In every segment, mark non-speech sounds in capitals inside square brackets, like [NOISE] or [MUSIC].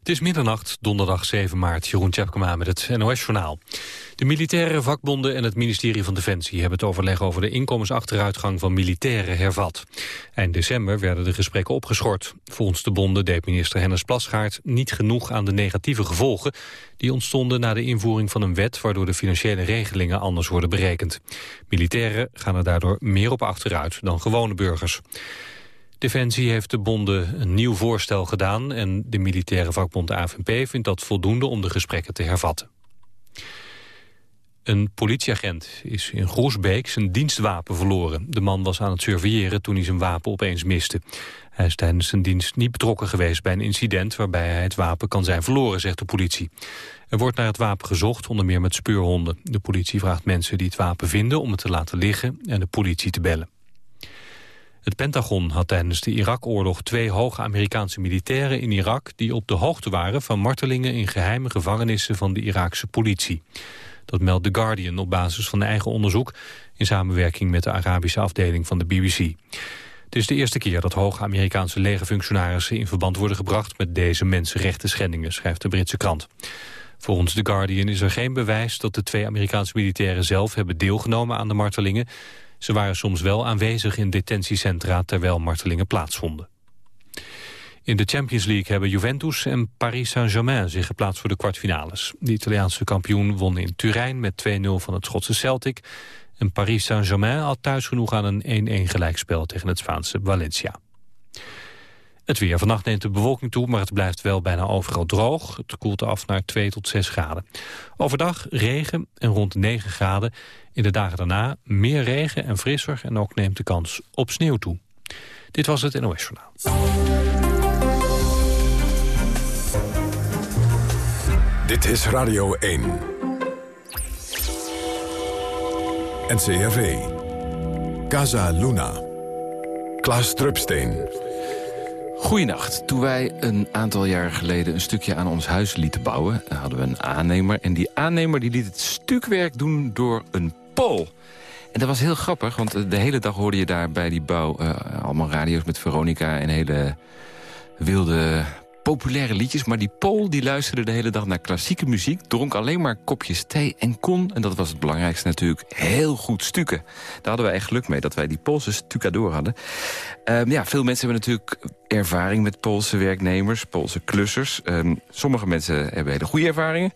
Het is middernacht, donderdag 7 maart. Jeroen Tjepkema met het NOS-journaal. De militaire vakbonden en het ministerie van Defensie... hebben het overleg over de inkomensachteruitgang van militairen hervat. Eind december werden de gesprekken opgeschort. Volgens de bonden deed minister Hennis Plasgaard niet genoeg aan de negatieve gevolgen... die ontstonden na de invoering van een wet... waardoor de financiële regelingen anders worden berekend. Militairen gaan er daardoor meer op achteruit dan gewone burgers. Defensie heeft de bonden een nieuw voorstel gedaan... en de militaire vakbond AFNP vindt dat voldoende om de gesprekken te hervatten. Een politieagent is in Groesbeek zijn dienstwapen verloren. De man was aan het surveilleren toen hij zijn wapen opeens miste. Hij is tijdens zijn dienst niet betrokken geweest bij een incident... waarbij hij het wapen kan zijn verloren, zegt de politie. Er wordt naar het wapen gezocht, onder meer met speurhonden. De politie vraagt mensen die het wapen vinden om het te laten liggen... en de politie te bellen. Het Pentagon had tijdens de Irak-oorlog twee hoge Amerikaanse militairen in Irak... die op de hoogte waren van martelingen in geheime gevangenissen van de Iraakse politie. Dat meldt The Guardian op basis van eigen onderzoek... in samenwerking met de Arabische afdeling van de BBC. Het is de eerste keer dat hoge Amerikaanse legerfunctionarissen... in verband worden gebracht met deze mensenrechten schendingen, schrijft de Britse krant. Volgens The Guardian is er geen bewijs dat de twee Amerikaanse militairen zelf hebben deelgenomen aan de martelingen... Ze waren soms wel aanwezig in detentiecentra terwijl martelingen plaatsvonden. In de Champions League hebben Juventus en Paris Saint-Germain zich geplaatst voor de kwartfinales. De Italiaanse kampioen won in Turijn met 2-0 van het Schotse Celtic. En Paris Saint-Germain had thuis genoeg aan een 1-1 gelijkspel tegen het Spaanse Valencia. Het weer. Vannacht neemt de bewolking toe, maar het blijft wel bijna overal droog. Het koelt af naar 2 tot 6 graden. Overdag regen en rond 9 graden. In de dagen daarna meer regen en frisser en ook neemt de kans op sneeuw toe. Dit was het NOS Journaal. Dit is Radio 1. NCRV. Casa Luna. Klaas Drupsteen. Goedenacht. Toen wij een aantal jaar geleden een stukje aan ons huis lieten bouwen... hadden we een aannemer. En die aannemer die liet het stukwerk doen door een Pool. En dat was heel grappig, want de hele dag hoorde je daar bij die bouw... Uh, allemaal radio's met Veronica en hele wilde populaire liedjes. Maar die Pool die luisterde de hele dag naar klassieke muziek... dronk alleen maar kopjes thee en kon, en dat was het belangrijkste natuurlijk... heel goed stukken. Daar hadden wij echt geluk mee, dat wij die Poolse stucadoor hadden. Um, ja, veel mensen hebben natuurlijk ervaring met Poolse werknemers, Poolse klussers. Um, sommige mensen hebben hele goede ervaringen.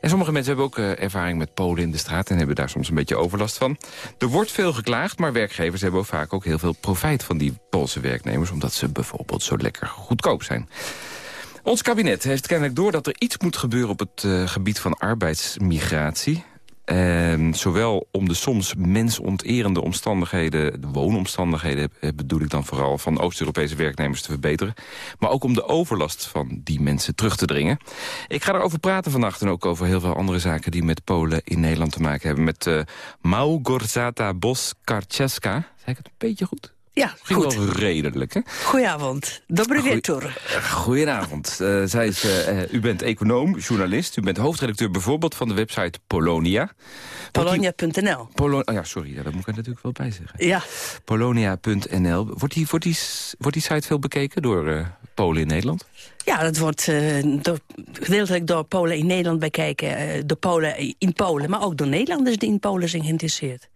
En sommige mensen hebben ook uh, ervaring met Polen in de straat... en hebben daar soms een beetje overlast van. Er wordt veel geklaagd, maar werkgevers hebben ook vaak ook heel veel profijt... van die Poolse werknemers, omdat ze bijvoorbeeld zo lekker goedkoop zijn. Ons kabinet heeft kennelijk door dat er iets moet gebeuren op het uh, gebied van arbeidsmigratie. Zowel om de soms mensonterende omstandigheden, de woonomstandigheden bedoel ik dan vooral, van Oost-Europese werknemers te verbeteren. Maar ook om de overlast van die mensen terug te dringen. Ik ga erover praten vannacht en ook over heel veel andere zaken die met Polen in Nederland te maken hebben. Met uh, Małgorzata Bos-Karczeska. Zeg ik het een beetje goed? Ja, Ging goed. wel redelijk, hè? Goedenavond. Dobry wieczór. Goedenavond. Uh, zij is, uh, u bent econoom, journalist. U bent hoofdredacteur bijvoorbeeld van de website Polonia. Polonia.nl. Polo oh ja, sorry, dat moet ik er natuurlijk wel bij zeggen. Ja. Polonia.nl. Wordt die, wordt, die, wordt die site veel bekeken door uh, Polen in Nederland? Ja, dat wordt door, gedeeltelijk door Polen in Nederland bekeken. door Polen in Polen, maar ook door Nederlanders die in Polen zijn geïnteresseerd.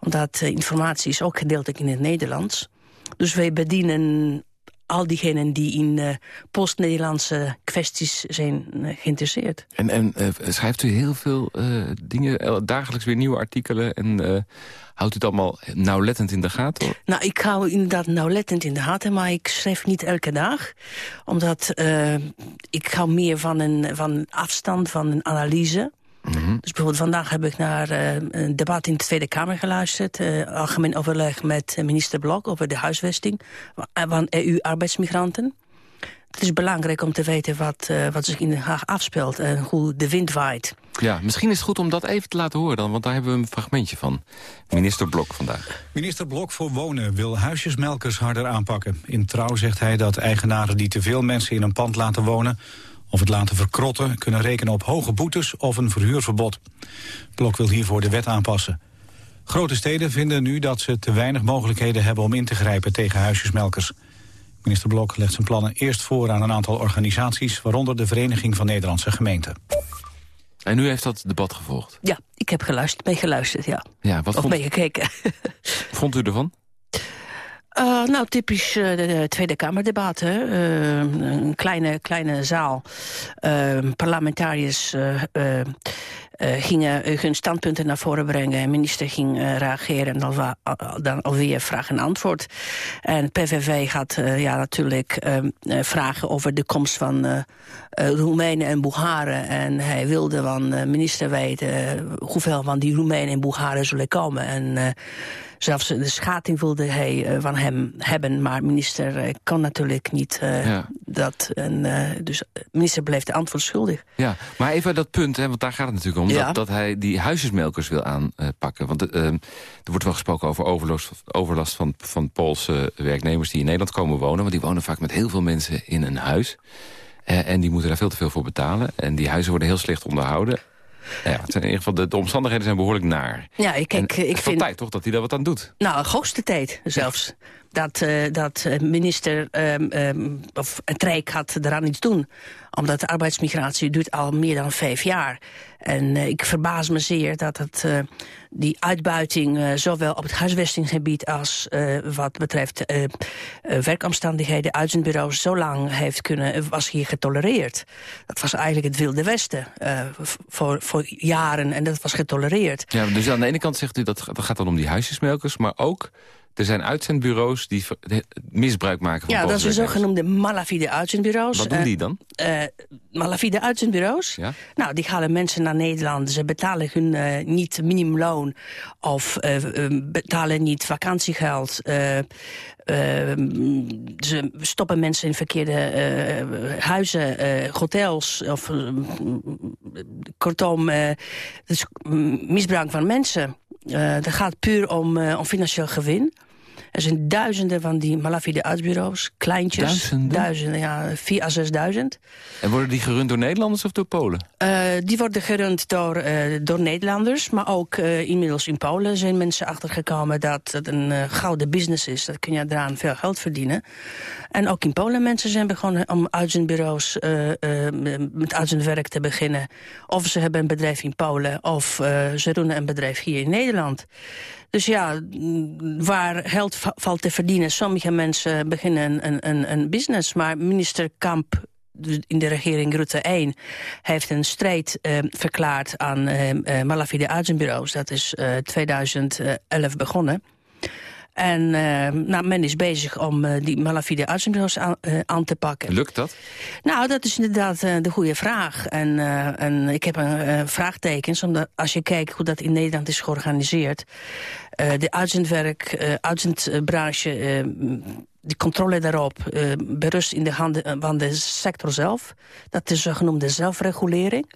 Omdat informatie is ook gedeeltelijk in het Nederlands. Dus wij bedienen al diegenen die in uh, post-Nederlandse kwesties zijn uh, geïnteresseerd. En, en uh, schrijft u heel veel dingen, dagelijks weer nieuwe artikelen... en houdt u het allemaal nauwlettend in de gaten? Hoor? Nou, ik hou inderdaad nauwlettend in de gaten, maar ik schrijf niet elke dag. Omdat ik hou meer van een, van afstand, van een analyse... Mm -hmm. Dus bijvoorbeeld vandaag heb ik naar uh, een debat in de Tweede Kamer geluisterd. Uh, algemeen overleg met minister Blok over de huisvesting van EU-arbeidsmigranten. Het is belangrijk om te weten wat, uh, wat zich in Den Haag afspeelt en hoe de wind waait. Ja, misschien is het goed om dat even te laten horen dan, want daar hebben we een fragmentje van. Minister Blok vandaag. Minister Blok voor Wonen wil huisjesmelkers harder aanpakken. In Trouw zegt hij dat eigenaren die te veel mensen in een pand laten wonen of het laten verkrotten kunnen rekenen op hoge boetes of een verhuurverbod. Blok wil hiervoor de wet aanpassen. Grote steden vinden nu dat ze te weinig mogelijkheden hebben om in te grijpen tegen huisjesmelkers. Minister Blok legt zijn plannen eerst voor aan een aantal organisaties... waaronder de Vereniging van Nederlandse Gemeenten. En u heeft dat debat gevolgd? Ja, ik heb geluisterd, meegeluisterd, ja. ja wat of vond, meegekeken. [LAUGHS] vond u ervan? Uh, nou, typisch uh, de Tweede Kamerdebat. Hè? Uh, een kleine, kleine zaal. parlementariërs gingen hun standpunten naar voren brengen. De minister ging reageren en dan, dan alweer vraag en antwoord. En PVV gaat ja, natuurlijk vragen over de komst van Roemenen en Bulgaren. En hij wilde van de minister weten hoeveel van die Roemenen en Bulgaren zullen komen. En Zelfs de schating wilde hij uh, van hem hebben, maar minister uh, kan natuurlijk niet uh, ja. dat. En, dus minister bleef de antwoord schuldig. Ja, maar even dat punt, hè, want daar gaat het natuurlijk om. Ja. Dat, dat, hij die huisjesmelkers wil aanpakken. Want er wordt wel gesproken over overlast, overlast van, van Poolse werknemers die in Nederland komen wonen. Want die wonen vaak met heel veel mensen in een huis. en die moeten daar veel te veel voor betalen. En die huizen worden heel slecht onderhouden. Ja, het zijn in ieder geval de, de, omstandigheden zijn behoorlijk naar. Ja, ik, ik, ik vind... tijd toch dat hij daar wat aan doet? Nou, hoogste tijd zelfs. Dat, uh, dat minister um, um, of het Rijk gaat eraan iets doen. Omdat de arbeidsmigratie duurt al meer dan vijf jaar. En uh, ik verbaas me zeer dat het, die uitbuiting... Zowel op het huisvestingsgebied als wat betreft werkomstandigheden... uitzendbureaus zo lang heeft kunnen, was hier getolereerd. Dat was eigenlijk het Wilde Westen voor, voor jaren en dat was getolereerd. Ja, dus aan de ene kant zegt u dat, dat gaat dan om die huisjesmelkers... maar ook er zijn uitzendbureaus die misbruik maken van Ja, dat zijn zogenoemde malafide uitzendbureaus. Wat doen die dan? Uh, malafide uitzendbureaux? Ja? Nou, die halen mensen naar Nederland. Ze betalen hun uh, niet minimumloon of betalen niet vakantiegeld. ze stoppen mensen in verkeerde huizen, hotels. Of, kortom, dus misbruik van mensen. Dat gaat puur om, om financieel gewin. Er zijn duizenden van die malafide uitbureaus, kleintjes. Duizenden? Duizenden, ja, vier à zesduizend. En worden die gerund door Nederlanders of door Polen? Uh, die worden gerund door, uh, door Nederlanders, maar ook uh, inmiddels in Polen zijn mensen achtergekomen dat het een gouden business is. Dat kun je eraan veel geld verdienen. En ook in Polen mensen zijn begonnen om uitzendbureaus met uitzendwerk te beginnen. Of ze hebben een bedrijf in Polen of ze runnen een bedrijf hier in Nederland. Dus ja, waar geld valt te verdienen. Sommige mensen beginnen een, een, een business. Maar minister Kamp in de regering Rutte 1 heeft een strijd uh, verklaard aan uh, uh, malafide uitzendbureaus. Dat is 2011 begonnen. En uh, nou, men is bezig om uh, die malafide uitzendbureaus aan, uh, aan, te pakken. Lukt dat? Nou, dat is inderdaad de goede vraag. En, en ik heb een vraagtekens, omdat als je kijkt hoe dat in Nederland is georganiseerd... de uitzendwerk, uitzendbranche die controle daarop uh, berust in de handen van de sector zelf. Dat is zogenoemde zelfregulering.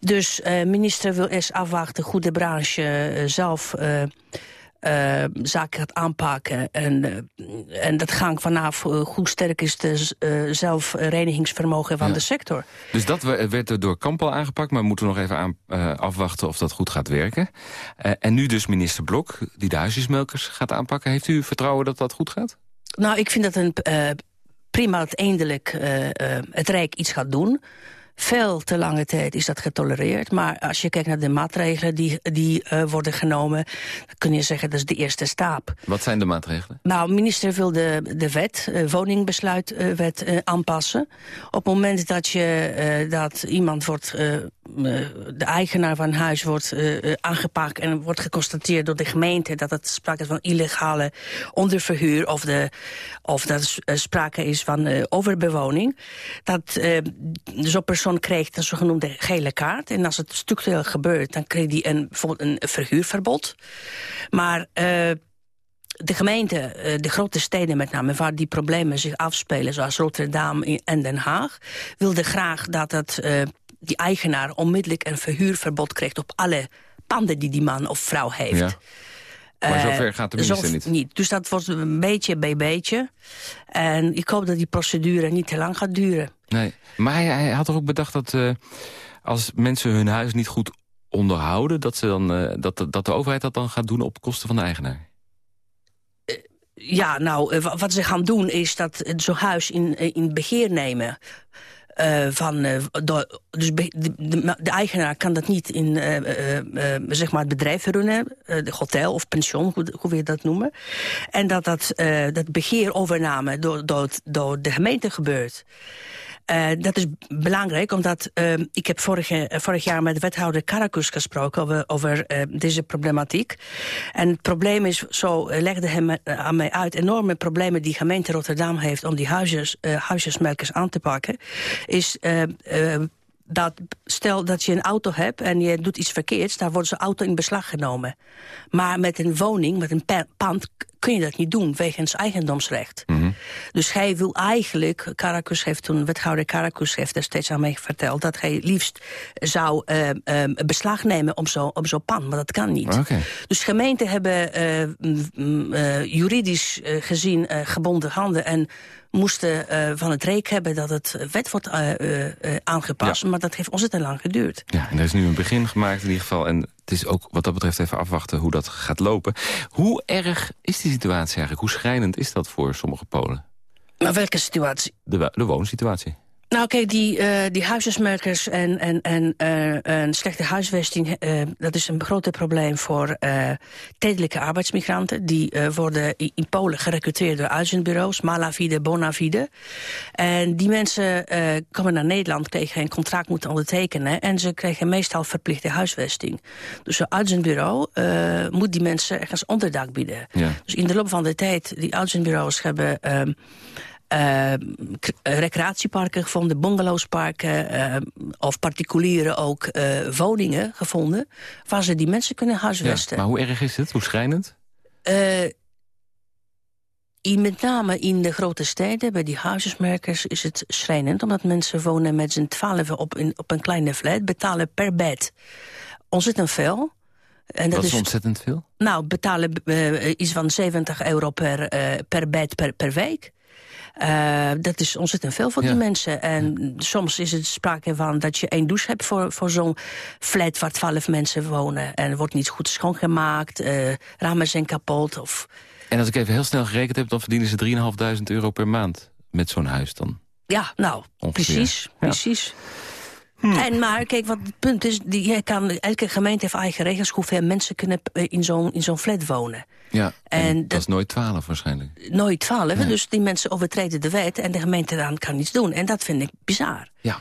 Dus uh, minister wil eerst afwachten hoe de branche uh, zelf uh, zaken gaat aanpakken. En, uh, en dat hangt vanaf uh, hoe sterk is het zelfrenigingsvermogen van ja. de sector. Dus dat werd door Kampel aangepakt, maar we moeten nog even aan, afwachten of dat goed gaat werken. en nu dus minister Blok, die de huisjesmelkers gaat aanpakken. Heeft u vertrouwen dat dat goed gaat? Nou, ik vind dat een, prima dat eindelijk het Rijk iets gaat doen. Veel te lange tijd is dat getolereerd. Maar als je kijkt naar de maatregelen die, die uh, worden genomen... dan kun je zeggen dat is de eerste stap. Wat zijn de maatregelen? Nou, minister wil de, de wet, uh, woningbesluitwet uh, aanpassen. Op het moment dat, je, dat iemand wordt... de eigenaar van een huis wordt aangepakt... en wordt geconstateerd door de gemeente... dat het sprake is van illegale onderverhuur... of, de, of dat er sprake is van overbewoning... dat zo'n persoon persoon krijgt een zogenoemde gele kaart. En als het structureel gebeurt, dan krijgt hij een, bijvoorbeeld een verhuurverbod. Maar uh, de gemeente, uh, de grote steden met name, waar die problemen zich afspelen... zoals Rotterdam en Den Haag, wilde graag dat het, uh, die eigenaar onmiddellijk een verhuurverbod krijgt... op alle panden die die man of vrouw heeft. Ja. Maar zover gaat de minister niet. niet. Dus dat wordt een beetje bij beetje. En ik hoop dat die procedure niet te lang gaat duren. Nee, maar hij, had er ook bedacht dat uh, als mensen hun huis niet goed onderhouden... dat, ze dan, uh, dat, dat de overheid dat dan gaat doen op kosten van de eigenaar. Ja, nou, wat ze gaan doen is dat zo'n huis in, in beheer nemen. Van, dus de, de, de, eigenaar kan dat niet in zeg maar het bedrijf runnen, de hotel of pension, hoe, hoe wil je dat noemen. En dat dat, dat beheer overname door, door, door de gemeente gebeurt. Uh, dat is belangrijk, omdat uh, ik heb vorige, vorig jaar met wethouder Karakus gesproken over, uh, deze problematiek. En het probleem is, zo legde hij aan mij uit, enorme problemen die gemeente Rotterdam heeft om die huisjes, huisjesmelkers aan te pakken, is dat stel dat je een auto hebt en je doet iets verkeerds... daar wordt zijn auto in beslag genomen. Maar met een woning, met een pand, kun je dat niet doen... wegens eigendomsrecht. Mm Dus hij wil eigenlijk... Karakus heeft toen, wethouder Karakus heeft er steeds aan mij verteld... dat hij liefst zou uh, uh, beslag nemen op zo'n zo pand. Maar dat kan niet. Okay. Dus gemeenten hebben uh, juridisch gezien gebonden handen... en moesten uh, van het reek hebben dat het wet wordt uh, uh, aangepast. Maar dat heeft ontzettend lang geduurd. Ja, en er is nu een begin gemaakt in ieder geval. En het is ook wat dat betreft even afwachten hoe dat gaat lopen. Hoe erg is die situatie eigenlijk? Hoe schrijnend is dat voor sommige Polen? Maar welke situatie? De, de woonsituatie. Nou kijk, die, uh, die huisjesmerkers en, en, en uh, een slechte huisvesting... Uh, dat is een groot probleem voor tijdelijke arbeidsmigranten. Die worden in Polen gerecruiteerd door uitzendbureaus. Malavide, Bonavide. En die mensen komen naar Nederland, kregen een contract moeten ondertekenen... en ze kregen meestal verplichte huisvesting. Dus een uitzendbureau moet die mensen ergens onderdak bieden. Ja. Dus in de loop van de tijd, die uitzendbureaus hebben... Ehm, uh, recreatieparken gevonden, bungalowsparken... Uh, of particuliere ook uh, woningen gevonden... waar ze die mensen kunnen huisvesten. Ja, maar hoe erg is het? Hoe schrijnend? In, met name in de grote steden, bij die huisjesmerkers, is het schrijnend. Omdat mensen wonen met z'n twaalf op, op een kleine flat, betalen per bed ontzettend veel. En dat, is ontzettend veel? Nou, betalen iets van 70 euro per, per bed per, per week. Uh, dat is ontzettend veel voor die mensen. En soms is het sprake van dat je één douche hebt voor, voor zo'n flat waar twaalf mensen wonen. En er wordt niet goed schoongemaakt, uh, ramen zijn kapot. Of... En als ik even heel snel gerekend heb, dan verdienen ze 3.500 euro per maand met zo'n huis dan. Ja, nou, precies, precies. Hm. En maar, kijk, wat het punt is, die, kan, elke gemeente heeft eigen regels... hoeveel mensen kunnen in zo'n zo'n flat wonen. Ja, en, dat, is nooit twaalf waarschijnlijk. Nooit twaalf, dus die mensen overtreden de wet... en de gemeente dan kan niets doen. En dat vind ik bizar. Ja.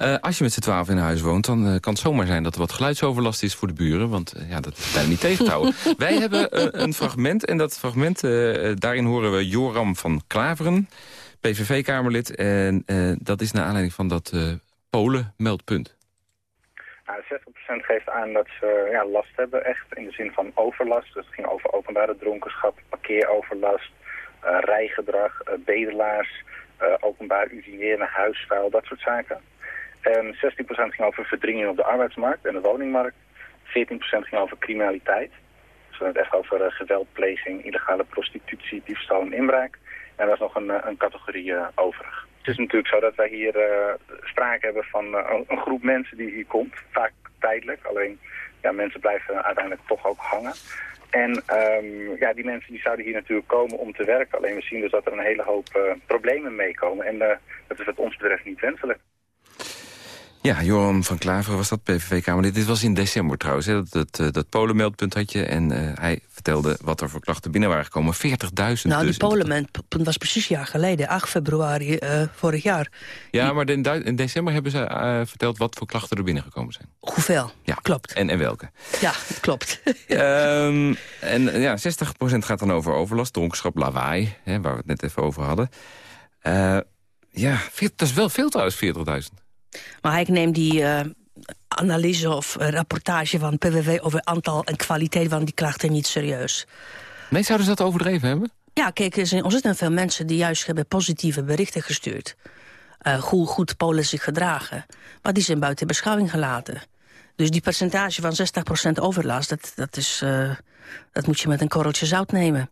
Uh, als je met z'n twaalf in huis woont, dan uh, kan het zomaar zijn... dat er wat geluidsoverlast is voor de buren, want uh, ja, dat is niet tegen te houden. [LAUGHS] Wij hebben een fragment, en dat fragment, daarin horen we Joram van Klaveren... PVV-Kamerlid, en dat is naar aanleiding van dat Polen-meldpunt. Nou, 60% geeft aan dat ze ja, last hebben, echt in de zin van overlast. Dus het ging over openbare dronkenschap, parkeeroverlast, uh, rijgedrag, uh, bedelaars, uh, openbaar urineren, huisvuil, dat soort zaken. En 16% ging over verdringing op de arbeidsmarkt en de woningmarkt. 14% ging over criminaliteit. Dus we hebben het echt over geweldpleging, illegale prostitutie, diefstal en inbraak. En er was nog een, een categorie overig. Het is natuurlijk zo dat wij hier uh, sprake hebben van uh, een, groep mensen die hier komt. Vaak tijdelijk, alleen ja, mensen blijven uiteindelijk toch ook hangen. En um, ja, die mensen die zouden hier natuurlijk komen om te werken. Alleen we zien dus dat er een hele hoop uh, problemen meekomen. En dat is wat ons betreft niet wenselijk. Ja, Joram van Klaveren was dat, PVV-Kamer. Dit was in december trouwens, hè, dat, dat, eh, dat Polenmeldpunt had je. En uh, hij vertelde wat er voor klachten binnen waren gekomen. 40.000 Nou, dus die Polenmeldpunt was precies een jaar geleden. 8 februari uh, vorig jaar. Ja, maar in, in, december hebben ze uh, verteld wat voor klachten er binnengekomen zijn. Hoeveel? Ja, klopt. En, en welke? Ja, [LAUGHS] klopt. um, en ja, 60% gaat dan over overlast, dronkenschap, lawaai. Hè, waar we het net even over hadden. ja, dat is wel veel trouwens, 40.000. Maar ik neem die uh, analyse of rapportage van PVV... over aantal en kwaliteit van die klachten niet serieus. Nee, zouden ze dat overdreven hebben? Ja, kijk, er zijn ontzettend veel mensen die juist hebben positieve berichten gestuurd. Uh, hoe goed Polen zich gedragen. Maar die zijn buiten beschouwing gelaten. Dus die percentage van 60% overlast, dat, dat, is, dat moet je met een korreltje zout nemen.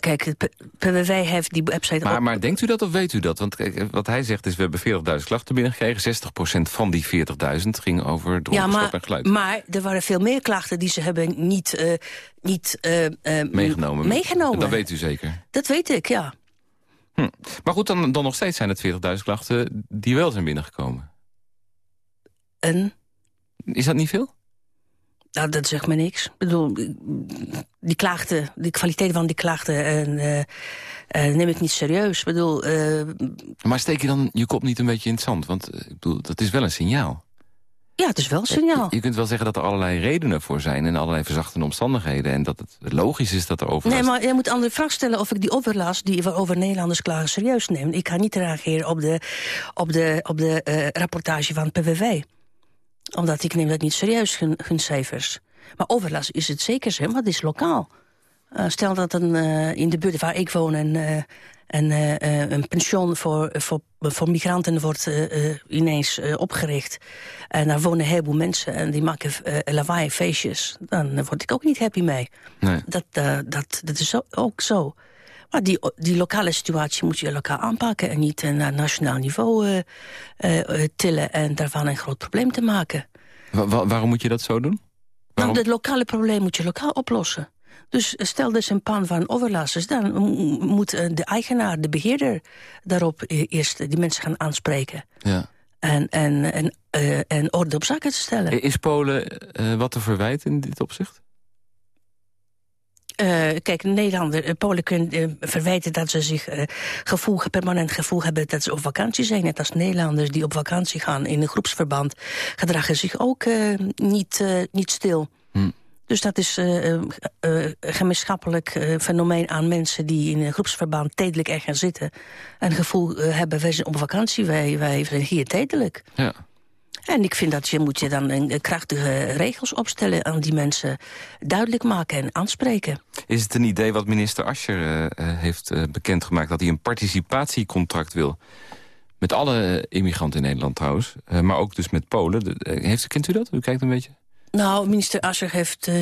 Kijk, het PWW heeft die website... Maar, op- maar denkt u dat of weet u dat? Want kijk, wat hij zegt is, we hebben 40.000 klachten binnengekregen. 60% van die 40.000 ging over ja, dronkenschap maar, en geluid. maar er waren veel meer klachten die ze hebben niet, eh, niet eh, eh, meegenomen. meegenomen. Dat weet u zeker. Dat weet ik, ja. Maar goed, dan, dan nog steeds zijn het 40.000 klachten die wel zijn binnengekomen. En Is dat niet veel? Nou, dat zegt me niks. Ik bedoel, die klachten, de kwaliteit van die klachten en, eh, eh, neem ik niet serieus. Ik bedoel, eh, Maar steek je dan je kop niet een beetje in het zand? Want ik bedoel, dat is wel een signaal. ja, het is wel een signaal. Je, je kunt wel zeggen dat er allerlei redenen voor zijn... en allerlei verzachtende omstandigheden... en dat het logisch is dat er overlast... Nee, maar je moet andere vraag stellen of ik die overlast die over Nederlanders klagen serieus neem. Ik ga niet reageren op de, op de, op de rapportage van PVV. Omdat ik neem dat niet serieus, hun, hun cijfers. Maar overlast is het zeker zo, maar het is lokaal. Eh, stel dat een, eh, in de buurt waar ik woon een, eh, een, een pension voor, voor, voor migranten wordt ineens opgericht. En daar wonen een heleboel mensen en die maken lawaai feestjes. Dan word ik ook niet happy mee. Nee. Dat, dat, dat is ook zo. Maar die, die lokale situatie moet je lokaal aanpakken... en niet eh, naar nationaal niveau eh, eh, tillen en daarvan een groot probleem te maken. Wa- wa- waarom moet je dat zo doen? Waarom? Nou, het lokale probleem moet je lokaal oplossen. Dus stel dus een pan van overlasters... dan moet de eigenaar, de beheerder... daarop eh, eerst die mensen gaan aanspreken. Ja. En, en, en, en orde op zaken te stellen. Is Polen wat te verwijten in dit opzicht? Eh, kijk, Nederlander, eh, Polen kunnen eh, verwijten dat ze zich gevoel, permanent gevoel hebben dat ze op vakantie zijn. Net als Nederlanders die op vakantie gaan in een groepsverband, gedragen zich ook niet, niet stil. Hm. Dus dat is een gemeenschappelijk fenomeen aan mensen die in een groepsverband tijdelijk ergens gaan zitten. En gevoel hebben, wij zijn op vakantie, wij, wij zijn hier tijdelijk. Ja. En ik vind dat je moet je dan een, een krachtige regels opstellen aan die mensen duidelijk maken en aanspreken. Is het een idee wat minister Ascher eh, eh, heeft eh, bekendgemaakt... dat hij een participatiecontract wil? Met alle eh, immigranten in Nederland trouwens. eh, maar ook dus met Polen. Eh, heeft, kent u dat? U kijkt een beetje. Nou, minister Ascher heeft eh,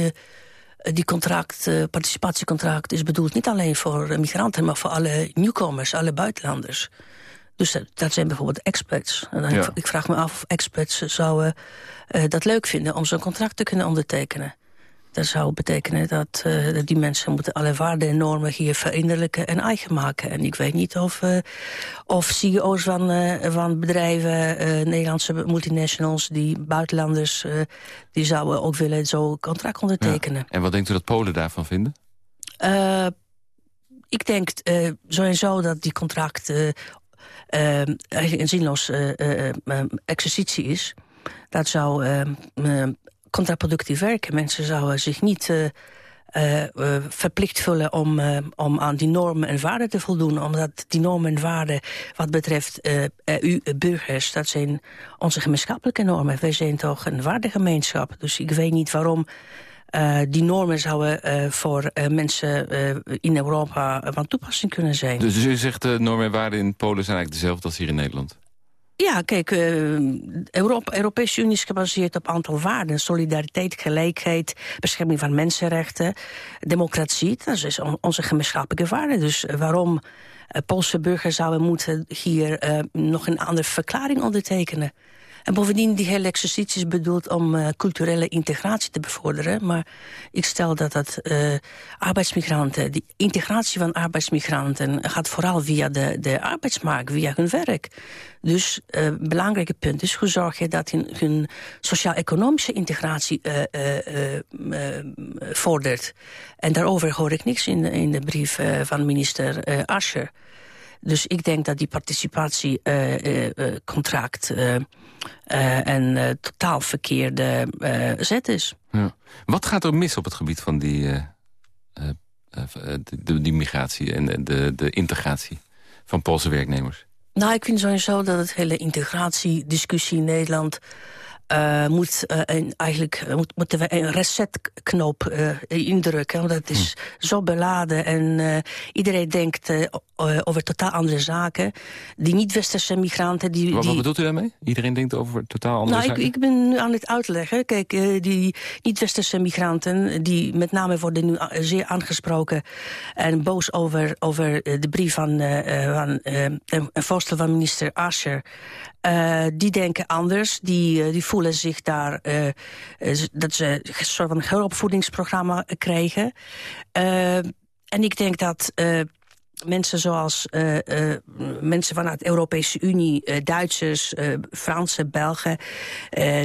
die contract, eh, participatiecontract... is bedoeld niet alleen voor eh, migranten, maar voor alle nieuwkomers, alle buitenlanders. Dus dat, dat zijn bijvoorbeeld expats. En dan, Ja. ik, ik vraag me af of expats zouden eh, dat leuk vinden... om zo'n contract te kunnen ondertekenen. Dat zou betekenen dat, eh, dat die mensen moeten alle waarden en normen hier verinnerlijken en eigen maken. En ik weet niet of, eh, of CEO's van, van bedrijven, Nederlandse multinationals, die buitenlanders, die zouden ook willen zo'n contract ondertekenen. En wat denkt u dat Polen daarvan vinden? Ik denk eh, sowieso dat die contract eh, eigenlijk een zinloos eh, eh, eh, exercitie is. Dat zou eh, eh, contraproductief werken. Mensen zouden zich niet verplicht voelen om, om aan die normen en waarden te voldoen. Omdat die normen en waarden wat betreft EU-burgers... dat zijn onze gemeenschappelijke normen. Wij zijn toch een waardegemeenschap. Dus ik weet niet waarom... eh, die normen zouden eh, voor eh, mensen in Europa van toepassing kunnen zijn. Dus, dus u zegt de normen en waarden in Polen zijn eigenlijk dezelfde als hier in Nederland? Ja, kijk, Europa, Europese Unie is gebaseerd op een aantal waarden. Solidariteit, gelijkheid, bescherming van mensenrechten, democratie. Dat is on- onze gemeenschappelijke waarden. Dus waarom Poolse burgers zouden moeten hier nog een andere verklaring ondertekenen? En bovendien, die hele exercitie is bedoeld om eh, culturele integratie te bevorderen. Maar ik stel dat dat eh, arbeidsmigranten, die integratie van arbeidsmigranten... gaat vooral via de, de arbeidsmarkt, via hun werk. Dus het belangrijke punt is hoe zorg je dat hun, hun sociaal-economische integratie eh, eh, eh, eh, vordert. En daarover hoor ik niks in de, in de brief eh, van minister eh Ascher. Dus ik denk dat die participatiecontract uh, uh, uh, een totaal verkeerde zet is. Ja. Wat gaat er mis op het gebied van die, de, die migratie en de, de integratie van Poolse werknemers? Nou, ik vind sowieso dat het hele integratiediscussie in Nederland... Uh, moet, uh, een, eigenlijk uh, moet, moeten we een resetknop indrukken. Want het is hm. zo beladen en iedereen denkt over totaal andere zaken. Die niet-westerse migranten... Die, wat, die... wat bedoelt u daarmee? Iedereen denkt over totaal andere nou, zaken? Ik, ik ben nu aan het uitleggen. Kijk, die niet-westerse migranten... die met name worden nu zeer aangesproken... en boos over, over de brief van, van een voorstel van minister Ascher... die denken anders, die, die voelen zich daar... dat ze een soort van heropvoedingsprogramma krijgen. en ik denk dat mensen zoals uh, uh, mensen vanuit de Europese Unie, uh, Duitsers, Fransen, Belgen...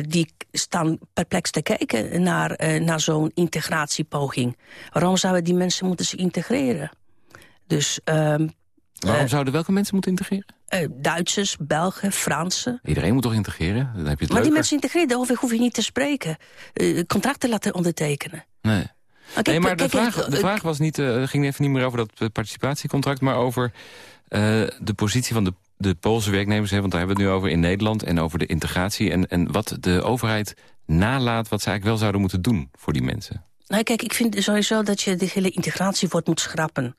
die staan perplex te kijken naar, naar zo'n integratiepoging. Waarom zouden die mensen moeten zich integreren? Dus... Waarom zouden welke mensen moeten integreren? Duitsers, Belgen, Fransen. Iedereen moet toch integreren? Dan heb je het maar leuker. die mensen integreren, daarover hoef je niet te spreken. contracten laten ondertekenen. Nee. Okay, nee, maar de, vraag, de vraag was niet, uh, ging even niet meer over dat participatiecontract... maar over uh, de positie van de, de Poolse werknemers. Hè, want daar hebben we het nu over in Nederland en over de integratie... en, en wat de overheid nalaat wat ze eigenlijk wel zouden moeten doen voor die mensen. Nou, kijk, ik vind sowieso dat je de hele integratiewoord moet schrappen.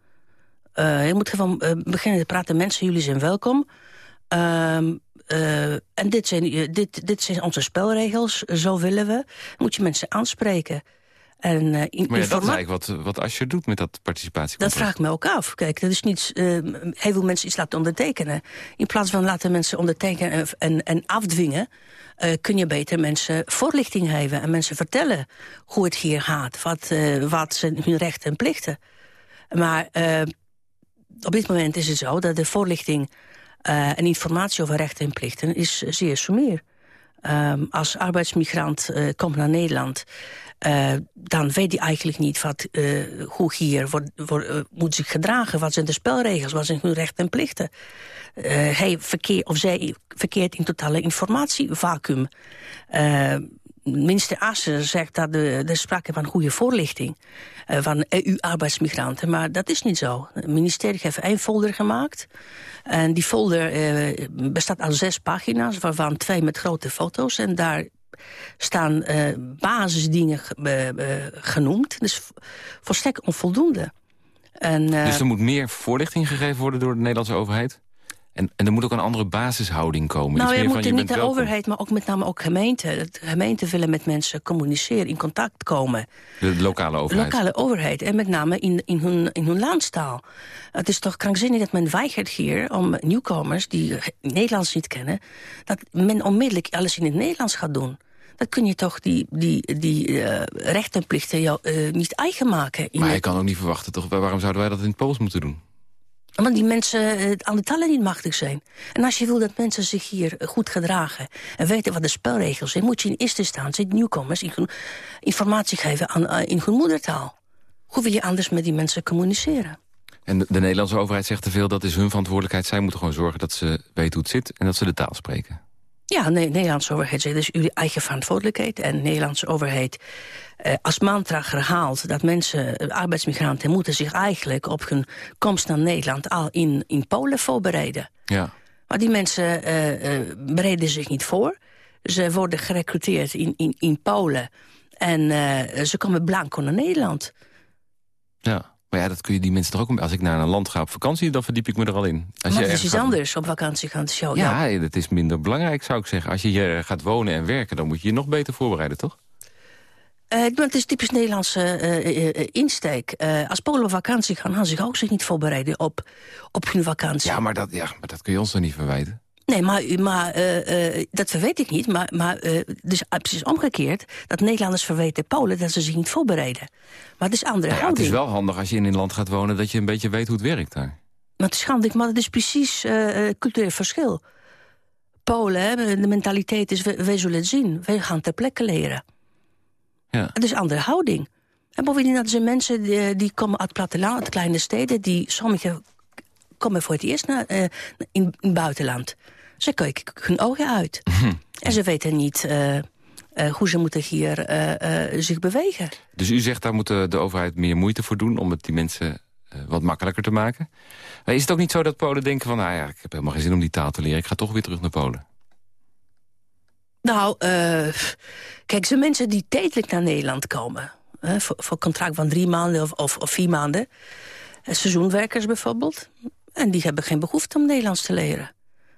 Uh, je moet gewoon beginnen te praten. Mensen, jullie zijn welkom. Ehm, en dit zijn, dit, dit zijn onze spelregels, zo willen we. Moet je mensen aanspreken. En, uh, in, maar ja, dat is eigenlijk wat, wat Asscher doet met dat participatiecontract. Dat vraag ik me ook af. Kijk, dat is niet... Uh, hij wil mensen iets laten ondertekenen. In plaats van laten mensen ondertekenen en, en, en afdwingen... Uh, kun je beter mensen voorlichting geven en mensen vertellen hoe het hier gaat. Wat, wat zijn hun rechten en plichten. Maar op dit moment is het zo dat de voorlichting en informatie over rechten en plichten is zeer sommier. Um, als arbeidsmigrant komt naar Nederland... Uh, dan weet hij eigenlijk niet wat, uh, hoe hier uh, moet zich gedragen. Wat zijn de spelregels, wat zijn hun rechten en plichten. hij verkeer, of zij verkeert in totale informatievacuum. minister Asser zegt dat er sprake van goede voorlichting van EU-arbeidsmigranten. Maar dat is niet zo. Het ministerie heeft één folder gemaakt. En die folder bestaat uit zes pagina's, waarvan twee met grote foto's. En daar staan uh, basisdingen uh, genoemd. Dus volstrekt onvoldoende. En, dus er moet meer voorlichting gegeven worden door de Nederlandse overheid? En, en er moet ook een andere basishouding komen? Nou, je moet van, je niet de welkom. overheid, maar ook met name ook gemeenten. De gemeenten willen met mensen communiceren, in contact komen. De, de lokale De overheid? lokale overheid, en met name in, in, hun, in hun landstaal. Het is toch krankzinnig dat men weigert hier om nieuwkomers die Nederlands niet kennen... dat men onmiddellijk alles in het Nederlands gaat doen dan kun je toch die, die, die uh, rechten en plichten jou, uh, niet eigen maken. Maar je kan ook niet verwachten, toch? Waarom zouden wij dat in het Pools moeten doen? Omdat die mensen uh, aan de talen niet machtig zijn. En als je wil dat mensen zich hier goed gedragen... en weten wat de spelregels zijn... moet je in eerste instantie nieuwkomers informatie geven aan, in hun moedertaal. Hoe wil je anders met die mensen communiceren? En de, de Nederlandse overheid zegt te veel, dat is hun verantwoordelijkheid. Zij moeten gewoon zorgen dat ze weten hoe het zit... en dat ze de taal spreken. Ja, nee, de Nederlandse overheid zegt, dus jullie eigen verantwoordelijkheid. En de Nederlandse overheid eh, als mantra herhaalt dat mensen, eh, arbeidsmigranten, moeten zich eigenlijk op hun komst naar Nederland al in, in Polen voorbereiden. Ja. Maar die mensen eh, eh, bereiden zich niet voor. Ze worden gerecruiteerd in, in, in Polen. En eh, ze komen blanco naar Nederland. Ja. Maar ja, dat kun je die mensen toch ook... Als ik naar een land ga op vakantie, dan verdiep ik me er al in. Als maar je is ergens iets gaat- anders op vakantie gaan show. Ja, Ja, dat is minder belangrijk, zou ik zeggen. Als je hier gaat wonen en werken, dan moet je je nog beter voorbereiden, toch? Eh, maar het is typisch Nederlandse eh, eh, insteek. Als Polen op vakantie gaan, gaan ze zich ook zich niet voorbereiden op, op hun vakantie. Ja maar, dat, ja, maar dat kun je ons dan niet verwijten. Nee, maar, maar eh, eh, dat verweet ik niet. Maar, maar eh, dus uh, precies omgekeerd, dat Nederlanders verweten Polen dat ze zich niet voorbereiden. Maar het is andere ja, het houding. is wel handig als je in een land gaat wonen... dat je een beetje weet hoe het werkt daar. Maar het is handig, maar het is precies cultureel verschil. Polen, hè, de mentaliteit is, wij, wij zullen het zien. Wij gaan ter plekke leren. Ja. Het is een andere houding. En bovendien, dat zijn mensen die, die komen uit het platteland, uit kleine steden... die sommigen komen voor het eerst naar, in, in het buitenland. Ze kijken hun ogen uit. en ze weten niet eh, eh, hoe ze moeten hier eh, zich bewegen. Dus u zegt, daar moet de, de overheid meer moeite voor doen... om het die mensen wat makkelijker te maken. Maar is het ook niet zo dat Polen denken van... nou ja, ik heb helemaal geen zin om die taal te leren. Ik ga toch weer terug naar Polen. Nou, kijk, zijn mensen die tijdelijk naar Nederland komen... hè, voor, voor contract van drie maanden of, of, of vier maanden... seizoenwerkers bijvoorbeeld... En die hebben geen behoefte om Nederlands te leren.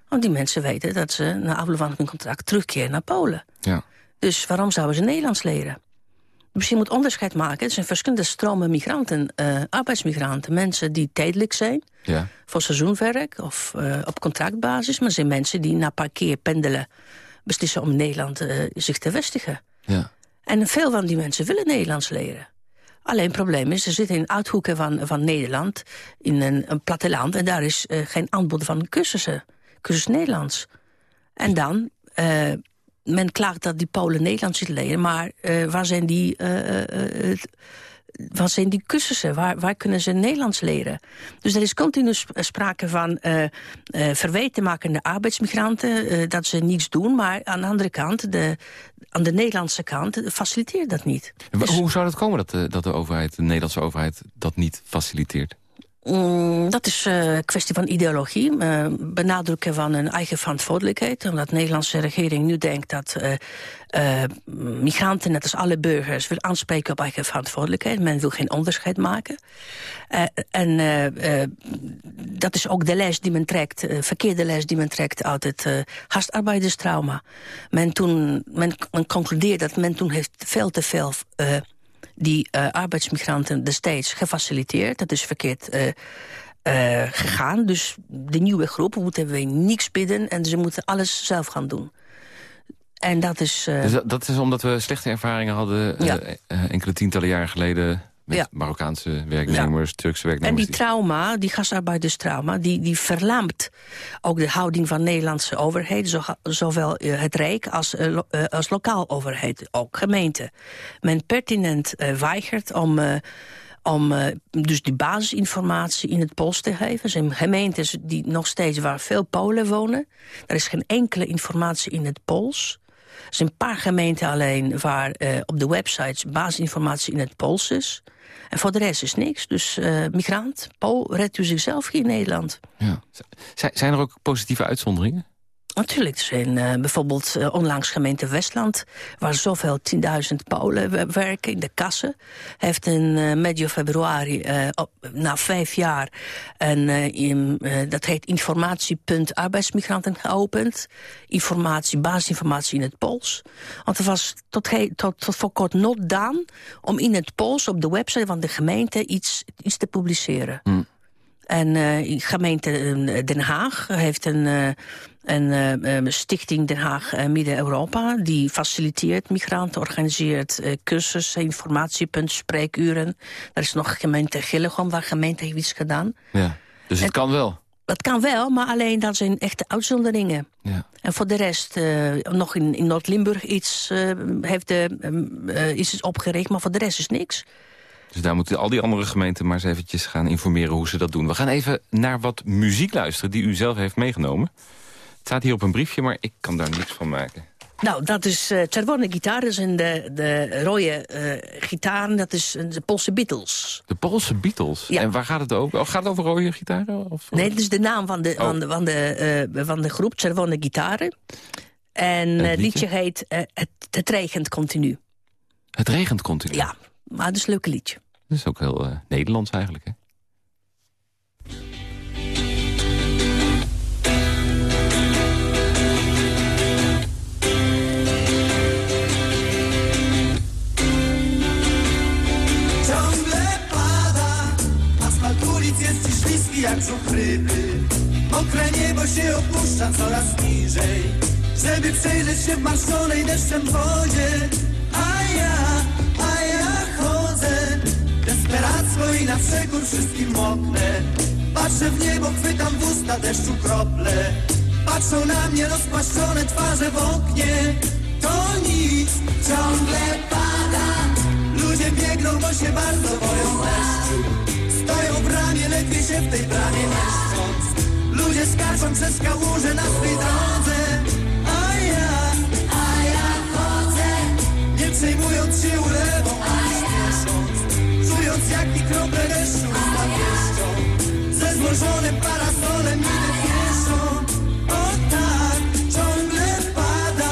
Want die mensen weten dat ze na afloop van hun contract terugkeren naar Polen. Ja. Dus waarom zouden ze Nederlands leren? Dus je moet onderscheid maken. Er zijn verschillende stromen migranten, uh, arbeidsmigranten. Mensen die tijdelijk zijn, ja. voor seizoenwerk of uh, op contractbasis. Maar er zijn mensen die na een paar keer pendelen... beslissen om in Nederland uh, zich te vestigen. Ja. En veel van die mensen willen Nederlands leren. Alleen het probleem is, ze zitten in uithoeken van, van Nederland... in een, een platteland en daar is geen aanbod van cursussen. Cursus Nederlands. En dan men klaagt dat die Polen Nederlands zitten leren, maar uh, waar zijn die... Uh, waar zijn die cursussen? Waar, waar kunnen ze Nederlands leren? Dus er is continu sprake van uh, uh, verwijtenmakende arbeidsmigranten... dat ze niets doen, maar aan de andere kant... De, aan de Nederlandse kant faciliteert dat niet. Dus... Hoe zou dat komen dat de, dat de overheid, de Nederlandse overheid... dat niet faciliteert? Mm, dat is een uh, kwestie van ideologie. Uh, benadrukken van een eigen verantwoordelijkheid. Omdat de Nederlandse regering nu denkt dat uh, migranten, net als alle burgers, wil aanspreken op eigen verantwoordelijkheid. Men wil geen onderscheid maken. en dat is ook de les die men trekt, verkeerde les die men trekt uit het gastarbeiderstrauma. Men, toen, men, men concludeert dat men toen heeft veel te veel die uh, arbeidsmigranten destijds gefaciliteerd. Dat is verkeerd uh, uh, gegaan. Dus de nieuwe groep moeten we niks bidden en ze moeten alles zelf gaan doen. En dat is... dus dat, dat, is omdat we slechte ervaringen hadden ja. enkele tientallen jaren geleden met Ja. Marokkaanse werknemers, Turkse werknemers. En die trauma, die gastarbeiderstrauma, die, die verlamt ook de houding van de Nederlandse overheid, zo, zowel eh, het Rijk als, eh, eh, als lokaal overheid, ook gemeente. Men pertinent weigert om, om dus die basisinformatie in het Pools te geven. Er zijn gemeentes die nog steeds waar veel Polen wonen. Er is geen enkele informatie in het Pools. Er zijn een paar gemeenten alleen waar op de websites basisinformatie in het Pools is. En voor de rest is niks. Dus eh, migrant, Pool, redt u zichzelf hier in Nederland. Ja. Zijn er ook positieve uitzonderingen? Natuurlijk, er zijn uh, bijvoorbeeld uh, onlangs gemeente Westland... waar zoveel 10.000 Polen we- werken in de kassen. heeft in uh, medio februari, op, na vijf jaar... een, in, dat heet informatiepunt arbeidsmigranten geopend. Informatie, basisinformatie in het Pools. Want er was tot, tot, voor kort not daan... om in het Pools op de website van de gemeente iets, iets te publiceren. Hm. En uh, gemeente uh, Den Haag heeft een, uh, een stichting Den Haag Midden-Europa... die faciliteert migranten, organiseert cursussen, informatiepunten, spreekuren. Er is nog gemeente Gillegom, waar gemeente heeft iets gedaan. Ja. Dus het kan wel. Dat kan wel, maar alleen dat zijn echte uitzonderingen. Ja. En voor de rest, uh, nog in, in Noord-Limburg iets, uh, heeft de, uh, is het opgericht, maar voor de rest is niks. Dus daar moeten al die andere gemeenten maar eens eventjes gaan informeren hoe ze dat doen. We gaan even naar wat muziek luisteren die u zelf heeft meegenomen. Het staat hier op een briefje, maar ik kan daar niks van maken. Nou, dat is uh, Czerwone gitaar, zijn de, de rode uh, gitaren, dat is de Poolse Beatles. De Poolse Beatles. Ja. En waar gaat het over? Oh, gaat het over rode gitaren? Of? Nee, dat is de naam van de, Oh. van de, van de, uh, van de groep, Czerwone gitaren. En het het liedje? liedje heet uh, het, het regent continu. Het regent continu. Ja, maar het is een leuk liedje. Dat is ook heel eh, Nederlands eigenlijk, hè? Ciągle pada, asfalt ulic jest śliski jak brzuch ryby. Mokre niebo się opuszcza coraz niżej, żeby przejrzeć się w marszczonej deszczem wodzie. Desperacko i na przekór wszystkim moknę. Patrzę w niebo, chwytam w usta deszczu krople. Patrzą na mnie rozpłaszczone twarze w oknie. To nic, ciągle pada. Ludzie biegną, bo się bardzo boją deszczu. Stoją w bramie, ledwie się w tej bramie mieszcząc. Ludzie skaczą przez kałuże na swej drodze. A ja, a ja chodzę. Nie przejmując się ulewą. Jak mi krople deszczu usta pieszczą. Ze złożonym parasolem idę pieszą. O tak, ciągle pada.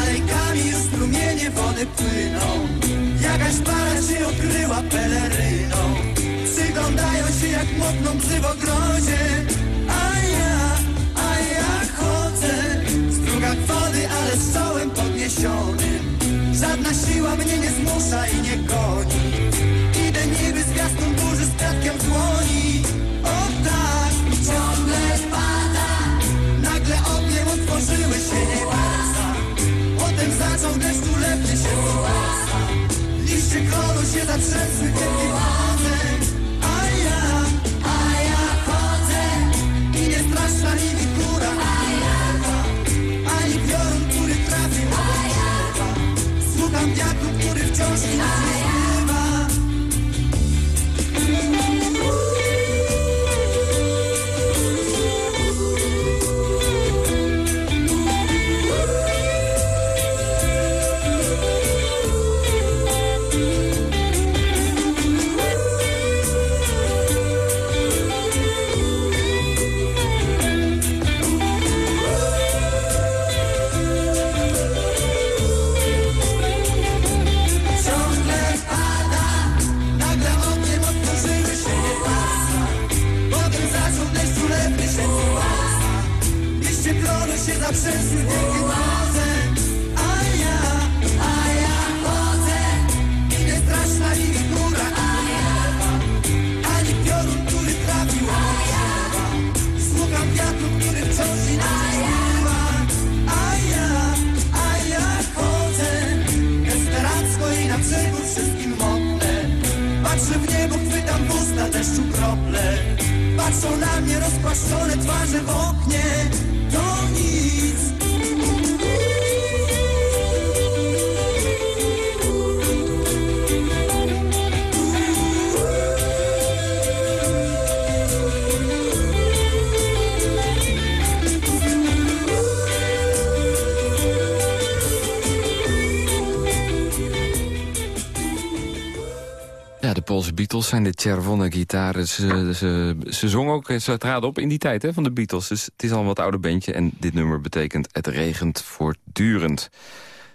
Alejkami już strumienie wody płyną. Jakaś para się okryła peleryną. Przyglądają się jak młode kwitnący w ogrodzie A ja, a ja chodzę Strugach wody, ale z czołem podniesionym Żadna siła mnie nie zmusza i nie goni w dłoni. O tak, ciągle pada. Nagle ogniem otworzyły się niebiosa Potem zaczął deszcz ulepny się z łasa Liście klonu się zatrzęsły wielkim wodem A ja, a ja chodzę. I nie straszna mi góra Ani piorun, który trafił obok drzewa Słucham wiatru, który wciąż nie zijn de Czerwone gitaren. Ze, ze, ze zongen ook, ze traden op in die tijd hè, van de Beatles. Dus het is al een wat ouder bandje en dit nummer betekent... het regent voortdurend.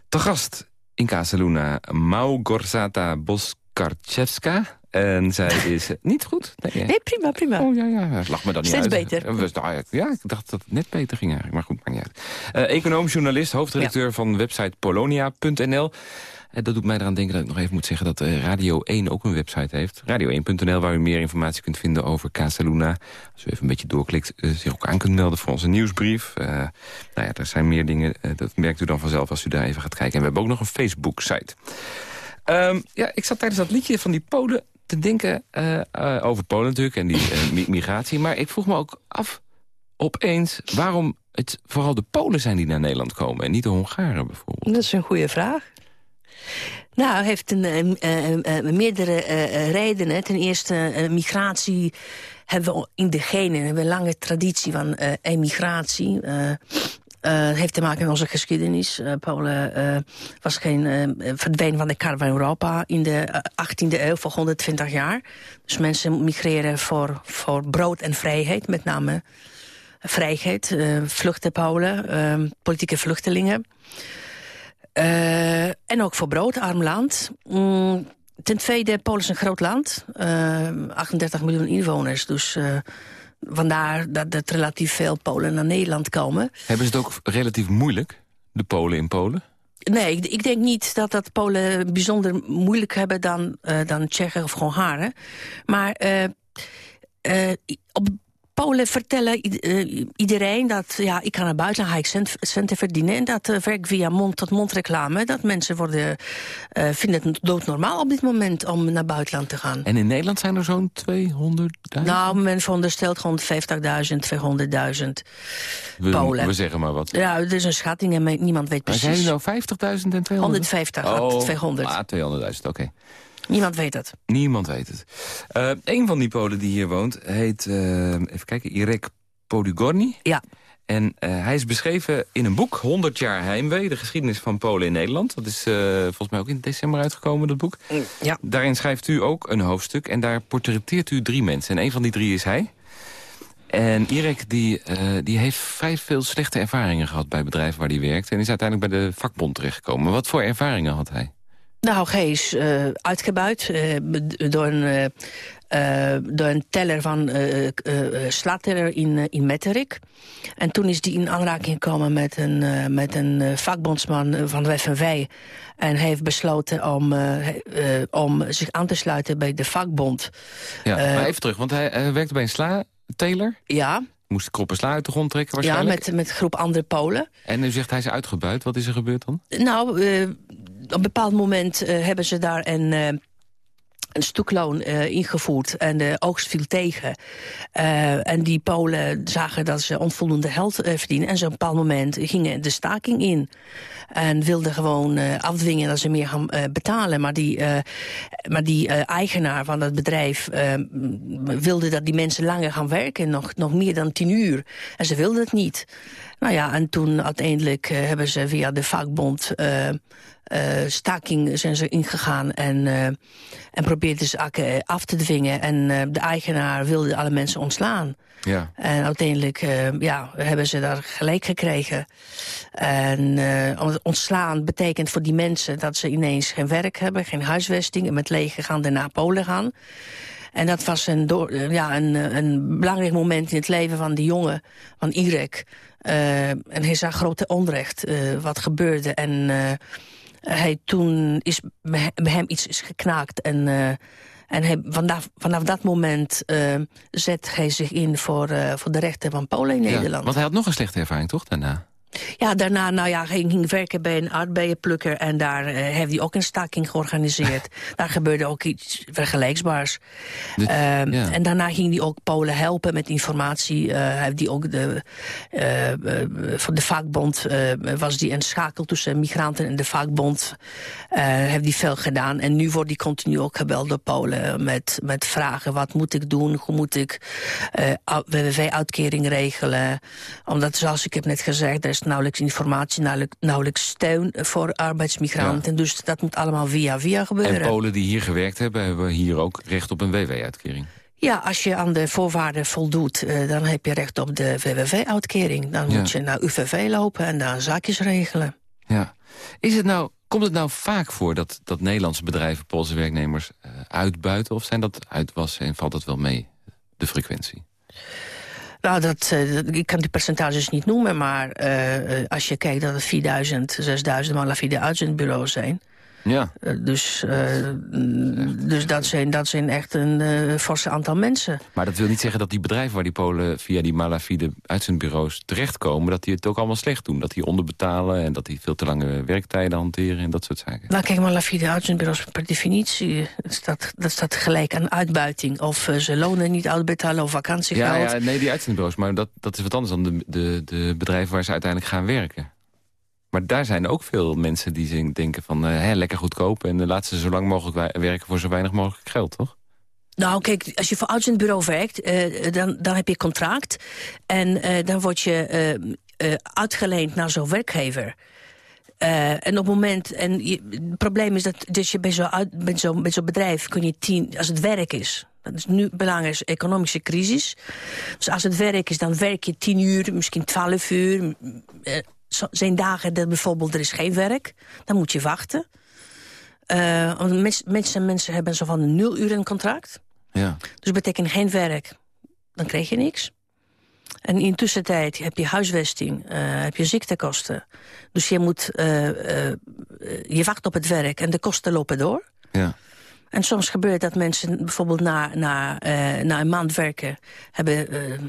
Te gast in Casaluna, Małgorzata Boskarczewska. En zij [LAUGHS] is... niet goed? Nee, prima, prima. Oh ja, ja, lag me dan niet Steeds uit. beter. Eh, nou ja, ik dacht dat het net beter ging eigenlijk. Maar goed, maakt niet uit. Eh econoom, journalist, hoofdredacteur van website polonia.nl. En dat doet mij eraan denken dat ik nog even moet zeggen... dat eh, Radio 1 ook een website heeft. Radio1.nl, waar u meer informatie kunt vinden over Casaluna. Als u even een beetje doorklikt, eh, zich ook aan kunt melden voor onze nieuwsbrief. Eh, nou ja, er zijn meer dingen, dat merkt u dan vanzelf als u daar even gaat kijken. En we hebben ook nog een Facebook-site. Ehm, ja, ik zat tijdens dat liedje van die Polen te denken eh, over Polen natuurlijk en die mi- migratie. Maar ik vroeg me ook af opeens waarom het vooral de Polen zijn die naar Nederland komen en niet de Hongaren bijvoorbeeld. Dat is een goede vraag. Nou, heeft een, meerdere eh, eh, redenen. Ten eerste, eh, migratie hebben we in de genen. Hebben een lange traditie van emigratie. Eh, heeft te maken met onze geschiedenis. Polen was geen verdwenen van de kaart van Europa in de eh, 18e eeuw voor 120 jaar. Dus mensen migreren voor, voor brood en vrijheid, met name vrijheid. vluchten Polen, politieke vluchtelingen. Eh, en ook voor brood, arm land. Mm, ten tweede, Polen is een groot land. eh, 38 miljoen inwoners. Dus eh, vandaar dat, dat relatief veel Polen naar Nederland komen. Hebben ze het ook relatief moeilijk, de Polen in Polen? Nee, ik, ik denk niet dat dat Polen bijzonder moeilijk hebben dan, eh, dan Tsjechen of Hongaren. Maar eh, eh, i- op Polen vertellen eh, iedereen dat ja, ik ga naar buiten, ga ik cent, centen verdienen. En dat eh, werkt via mond-tot-mond reclame. Dat mensen worden, eh, vinden het doodnormaal op dit moment om naar buitenland te gaan. En in Nederland zijn er zo'n 200.000? Nou, men veronderstelt gewoon 50.000, 200.000 we, Polen. we zeggen maar wat. Ja, het is een schatting en niemand weet Maar zijn precies. er nou 50.000 en 200? 150 tot 200. Ah, 200.000, oké. Niemand weet het. Niemand weet het. Eh een van die Polen die hier woont heet, eh, even kijken, Irek Podugorny. Ja. En eh, hij is beschreven in een boek, 100 jaar heimwee, de geschiedenis van Polen in Nederland. Dat is volgens mij ook in december uitgekomen, dat boek. Ja. Daarin schrijft u ook een hoofdstuk en daar portretteert u drie mensen. En een van die drie is hij. En Irek die, die heeft vrij veel slechte ervaringen gehad bij bedrijven waar hij werkte. En is uiteindelijk bij de vakbond terechtgekomen. Wat voor ervaringen had hij? Nou, hij is eh, uitgebuit eh, door een door een teller van uh, uh, in, in Metterik. En toen is die in aanraking gekomen met een, met een vakbondsman van de FNV. En hij heeft besloten om, om zich aan te sluiten bij de vakbond. Ja, maar even terug, want hij, hij werkte bij een sla-teler? Ja. Moest kroppen sla uit de grond trekken waarschijnlijk? Ja, met, met een groep andere Polen. En u zegt hij is uitgebuit. Wat is er gebeurd dan? Nou, een bepaald moment hebben ze daar een een stukloon uh, ingevoerd en de oogst viel tegen. En die Polen zagen dat ze onvoldoende geld uh, verdienen. En ze op een bepaald moment gingen de staking in. En wilden gewoon afdwingen dat ze meer gaan betalen. Maar die, maar die eigenaar van dat bedrijf wilde dat die mensen langer gaan werken. Nog, nog meer dan tien uur. En ze wilden het niet. Nou ja, en toen uiteindelijk hebben ze via de vakbond staking zijn ze ingegaan en, uh, en probeerden ze akken af te dwingen. En uh, de eigenaar wilde alle mensen ontslaan. Ja. En uiteindelijk ja, hebben ze daar gelijk gekregen. En ontslaan betekent voor die mensen dat ze ineens geen werk hebben, geen huisvesting... en met leger gaan naar Polen gaan. En dat was een, door, ja, een, een belangrijk moment in het leven van die jongen, van Irek. en hij zag grote onrecht wat gebeurde en hij toen is bij hem iets is geknaakt en... Uh, en hij, vanaf, vanaf dat moment uh, zet hij zich in voor, uh, voor de rechten van Polen in ja, Nederland. Want hij had nog een slechte ervaring, toch, daarna? Ja, daarna nou ja, ging, ging werken bij een aardbeienplukker... en daar uh, heeft hij ook een staking georganiseerd. [LAUGHS] daar gebeurde ook iets vergelijkbaars. Ja. En daarna ging hij ook Polen helpen met informatie. Uh, heeft hij ook de, uh, van de vakbond... was die een schakel tussen migranten en de vakbond. heeft hij veel gedaan. En nu wordt hij continu ook gebeld door Polen... met, met vragen, wat moet ik doen? Hoe moet ik WWV-uitkering regelen? Omdat, zoals ik heb net gezegd... er is nauwelijks informatie, nauwelijks, nauwelijks steun voor arbeidsmigranten. Ja. Dus dat moet allemaal via via gebeuren. En Polen die hier gewerkt hebben, hebben hier ook recht op een WW-uitkering? Ja, als je aan de voorwaarden voldoet, uh, dan heb je recht op de WWV-uitkering. Dan ja. moet je naar UVV lopen en daar zaakjes regelen. Ja. Is het nou, komt het nou vaak voor dat, dat Nederlandse bedrijven Poolse werknemers uh, uitbuiten? Of zijn dat uitwassen en valt dat wel mee, de frequentie? Nou, dat, uh, ik kan die percentages niet noemen, maar uh, als je kijkt dat het 4000, 6000 malafide uitzendbureaus zijn... Ja. Uh, dus uh, dus dat, zijn, dat zijn echt een uh, forse aantal mensen. Maar dat wil niet zeggen dat die bedrijven waar die Polen via die malafide uitzendbureaus terechtkomen... dat die het ook allemaal slecht doen. Dat die onderbetalen en dat die veel te lange werktijden hanteren en dat soort zaken. Nou kijk, malafide uitzendbureaus per definitie... dat, dat staat gelijk aan uitbuiting. Of ze lonen niet uitbetalen of vakantiegeld. Ja, ja, nee, die uitzendbureaus. Maar dat, dat is wat anders dan de, de, de bedrijven waar ze uiteindelijk gaan werken. Maar daar zijn ook veel mensen die denken van uh, hè, lekker goedkoop... en uh, laten ze zo lang mogelijk werken voor zo weinig mogelijk geld, toch? Nou, kijk, als je voor uitzendbureau werkt, uh, dan, dan heb je contract... en dan word je uitgeleend naar zo'n werkgever... En op het moment, en het probleem is dat dus je bij zo'n zo, zo bedrijf kun je tien, als het werk is, dat is nu belangrijk, economische crisis. Dus als het werk is, dan werk je tien uur, misschien twaalf uur, zijn dagen dat bijvoorbeeld er is geen werk. Dan moet je wachten. Uh, mensen, mensen hebben zo van een nul uur een contract. Ja. Dus betekent geen werk. Dan krijg je niks. En in tussentijd heb je huisvesting, uh, heb je ziektekosten. Dus je, moet, uh, je wacht op het werk en de kosten lopen door. Ja. En soms gebeurt dat mensen bijvoorbeeld na, na, na een maand werken... hebben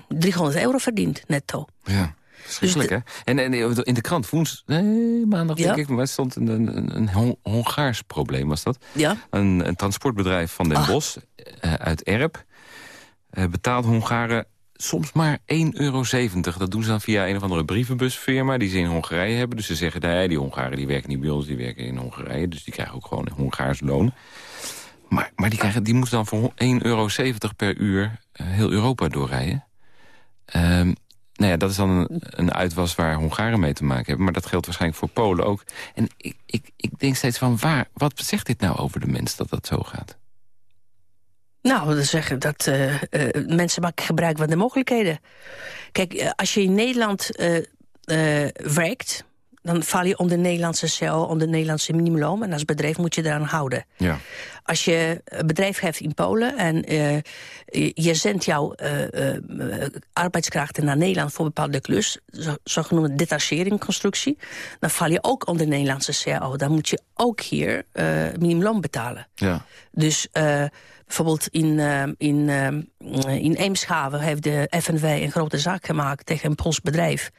300 euro verdiend, netto. Ja. Verschrikkelijk, dus hè? En, en, in de krant woensdag, nee, maandag denk ik, maar stond een, een, een Hongaars probleem, was dat? Ja. Een, een transportbedrijf van Den ah. Bosch uh, uit Erp uh, betaalt Hongaren soms maar 1,70 euro. Dat doen ze dan via een of andere brievenbusfirma die ze in Hongarije hebben. Dus ze zeggen, nee, die Hongaren die werken niet bij ons, die werken in Hongarije. Dus die krijgen ook gewoon een Hongaars loon. Maar, maar die, krijgen, die moeten dan voor 1,70 euro per uur uh, heel Europa doorrijden. Um, nou ja, dat is dan een, een, uitwas waar Hongaren mee te maken hebben. Maar dat geldt waarschijnlijk voor Polen ook. En ik, ik, ik denk steeds van, waar, wat zegt dit nou over de mens dat dat zo gaat? Nou, dat zeggen dat uh, uh, mensen maken gebruik van de mogelijkheden. Kijk, uh, als je in Nederland werkt, dan val je onder Nederlandse CO, onder Nederlandse minimumloon. En als bedrijf moet je eraan houden. Ja. Als je een bedrijf hebt in Polen en uh, je zendt jouw uh, uh, arbeidskrachten naar Nederland voor een bepaalde klus, zo, zogenoemde detacheringsconstructie, dan val je ook onder Nederlandse CO. Dan moet je ook hier minimumloon betalen. Ja. Dus bijvoorbeeld in, in, in Eemshaven heeft de FNW een grote zaak gemaakt tegen een Pools bedrijf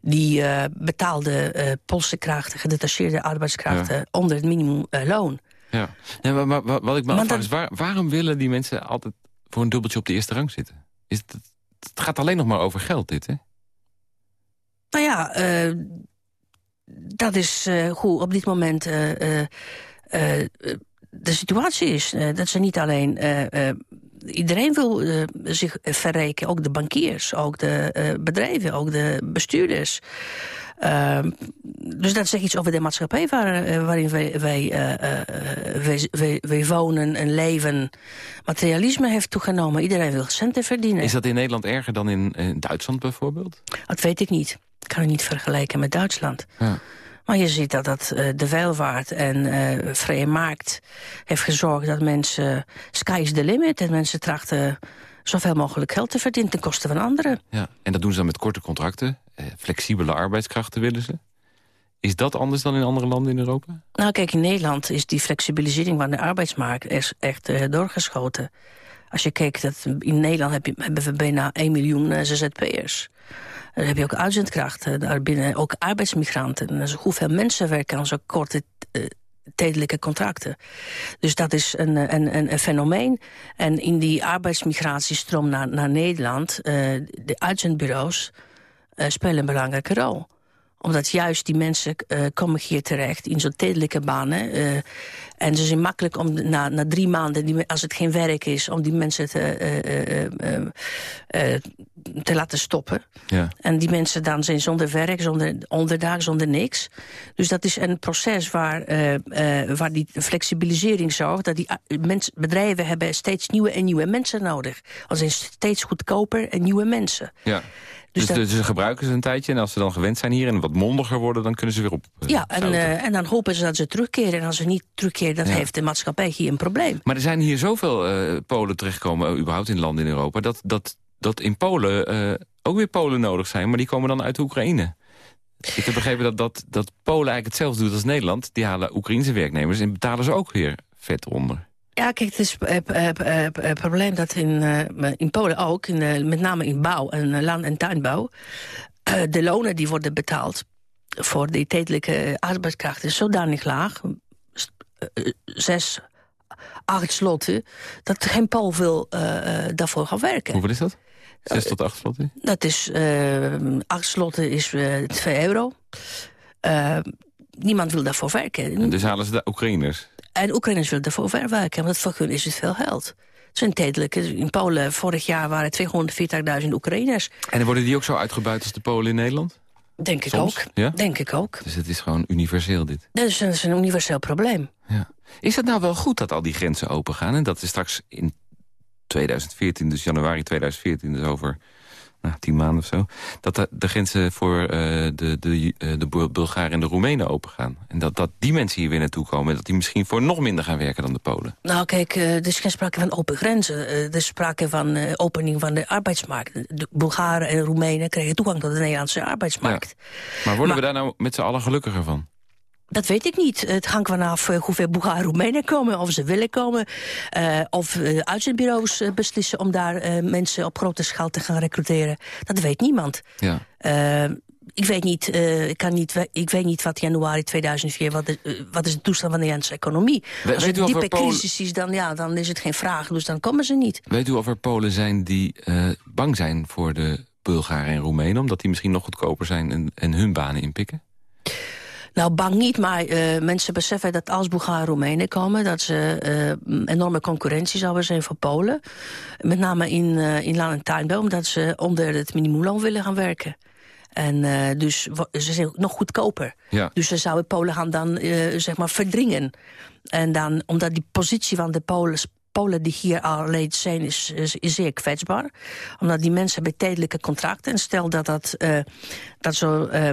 die uh, betaalde uh, Poolse krachten, gedetacheerde arbeidskrachten... Ja. onder het minimumloon. Ja, nee, maar, maar, wat ik me afvraag is... Waar, waarom willen die mensen altijd voor een dubbeltje op de eerste rang zitten? Is het, het gaat alleen nog maar over geld, dit, hè? Nou ja, uh, dat is hoe op dit moment de situatie is. dat ze niet alleen iedereen wil uh, zich verrijken. Ook de bankiers, ook de uh, bedrijven, ook de bestuurders. Uh, dus dat zegt iets over de maatschappij waar, uh, waarin wij, wij, wij, wij, wij, wonen en leven. Materialisme heeft toegenomen. Iedereen wil centen verdienen. Is dat in Nederland erger dan in, in Duitsland bijvoorbeeld? Dat weet ik niet. Ik kan het niet vergelijken met Duitsland. Ja. Maar je ziet dat, dat de welvaart en uh, vrije markt heeft gezorgd dat mensen... sky is the limit en mensen trachten zoveel mogelijk geld te verdienen ten koste van anderen. Ja, en dat doen ze dan met korte contracten. Eh, flexibele arbeidskrachten willen ze. Is dat anders dan in andere landen in Europa? Nou kijk, in Nederland is die flexibilisering van de arbeidsmarkt echt uh, doorgeschoten. Als je kijkt, dat in Nederland heb je, hebben we bijna 1 miljoen uh, ZZP'ers. Dan heb je ook uitzendkrachten, daarbinnen ook arbeidsmigranten. Dus hoeveel mensen werken aan zo'n korte tijdelijke contracten. Dus dat is een, een, een, een, fenomeen. En in die arbeidsmigratiestroom naar, naar Nederland... Uh, de uitzendbureaus uh, spelen een belangrijke rol omdat juist die mensen uh, komen hier terecht in zo'n tijdelijke banen. En ze zijn makkelijk om na, na drie maanden, die, als het geen werk is... om die mensen te, te laten stoppen. Ja. En die mensen dan zijn zonder werk, zonder onderdak, zonder niks. Dus dat is een proces waar, waar die flexibilisering zorgt... dat die mens, bedrijven hebben steeds nieuwe en nieuwe mensen nodig. Ze zijn steeds goedkoper en nieuwe mensen. Ja. Dus, dus, dus, ze gebruiken ze een tijdje en als ze dan gewend zijn hier... en wat mondiger worden, dan kunnen ze weer op. Uh, ja, en, uh, en dan hopen ze dat ze terugkeren. En als ze niet terugkeren, dan ja. heeft de maatschappij hier een probleem. Maar er zijn hier zoveel uh, Polen terechtgekomen, überhaupt in landen in Europa... dat, dat, dat in Polen ook weer Polen nodig zijn, maar die komen dan uit de Oekraïne. Ik heb begrepen dat, dat, dat Polen eigenlijk hetzelfde doet als Nederland. Die halen Oekraïnse werknemers en betalen ze ook weer vet onder. Ja, kijk, het is het probleem dat in, in Polen ook, in, met name in bouw en land- en tuinbouw, de lonen die worden betaald voor die tijdelijke arbeidskracht is zodanig laag, zes, acht slotten, dat geen Pool wil daarvoor gaan werken. Hoeveel is dat? Zes tot acht slotten? Dat is, uh, acht slotten is uh, 2 euro. niemand wil daarvoor werken. En dus halen ze de Oekraïners? En Oekraïners willen daarvoor werken, want voor hun is het veel geld. Het zijn tijdelijke. In Polen vorig jaar waren 240.000 Oekraïners. En worden die ook zo uitgebuit als de Polen in Nederland? Denk ik Soms? ook. Ja? Denk ik ook. Dus het is gewoon universeel dit? Dat is, een, dat is een universeel probleem. Ja. Is het nou wel goed dat al die grenzen open gaan? En dat is straks in 2014, dus januari 2014, dus over nou, tien maanden of zo... dat de, de grenzen voor uh, de, de, uh, de Bulgaren en de Roemenen open gaan. En dat, dat die mensen hier weer naartoe komen... en dat die misschien voor nog minder gaan werken dan de Polen. Nou kijk, uh, er is geen sprake van open grenzen. er is sprake van opening van de arbeidsmarkt. De Bulgaren en Roemenen krijgen toegang tot de Nederlandse arbeidsmarkt. Ja. Maar worden maar, we daar nou met z'n allen gelukkiger van? Dat weet ik niet. Het hangt vanaf uh, hoeveel Bulgaren Roemenen komen, of ze willen komen. Uh, of uh, uitzendbureaus beslissen om daar mensen op grote schaal te gaan recruteren. Dat weet niemand. Ja. ik, weet niet, ik, kan niet, ik weet niet wat januari 2004, wat, de, wat is de toestand van de Nederlandse economie. We, Als het een diepe crisis is, dan, ja, dan is het geen vraag, dus dan komen ze niet. Weet u of er Polen zijn die bang zijn voor de Bulgaren en Roemenen... omdat die misschien nog goedkoper zijn en, en hun banen inpikken? Nou, bang niet, maar uh, mensen beseffen dat als Bulgaren Roemenen komen... dat ze uh, enorme concurrentie zouden zijn voor Polen. Met name in, uh, in land- en tuinbouw, omdat ze onder het minimumloon willen gaan werken. En dus ze zijn nog goedkoper. Ja. Dus ze zouden Polen gaan dan zeg maar verdringen. En dan, omdat die positie van de Polen Polen die hier alleen zijn is, is, is zeer kwetsbaar. Omdat die mensen hebben tijdelijke contracten. En stel dat dat, uh, dat zo uh,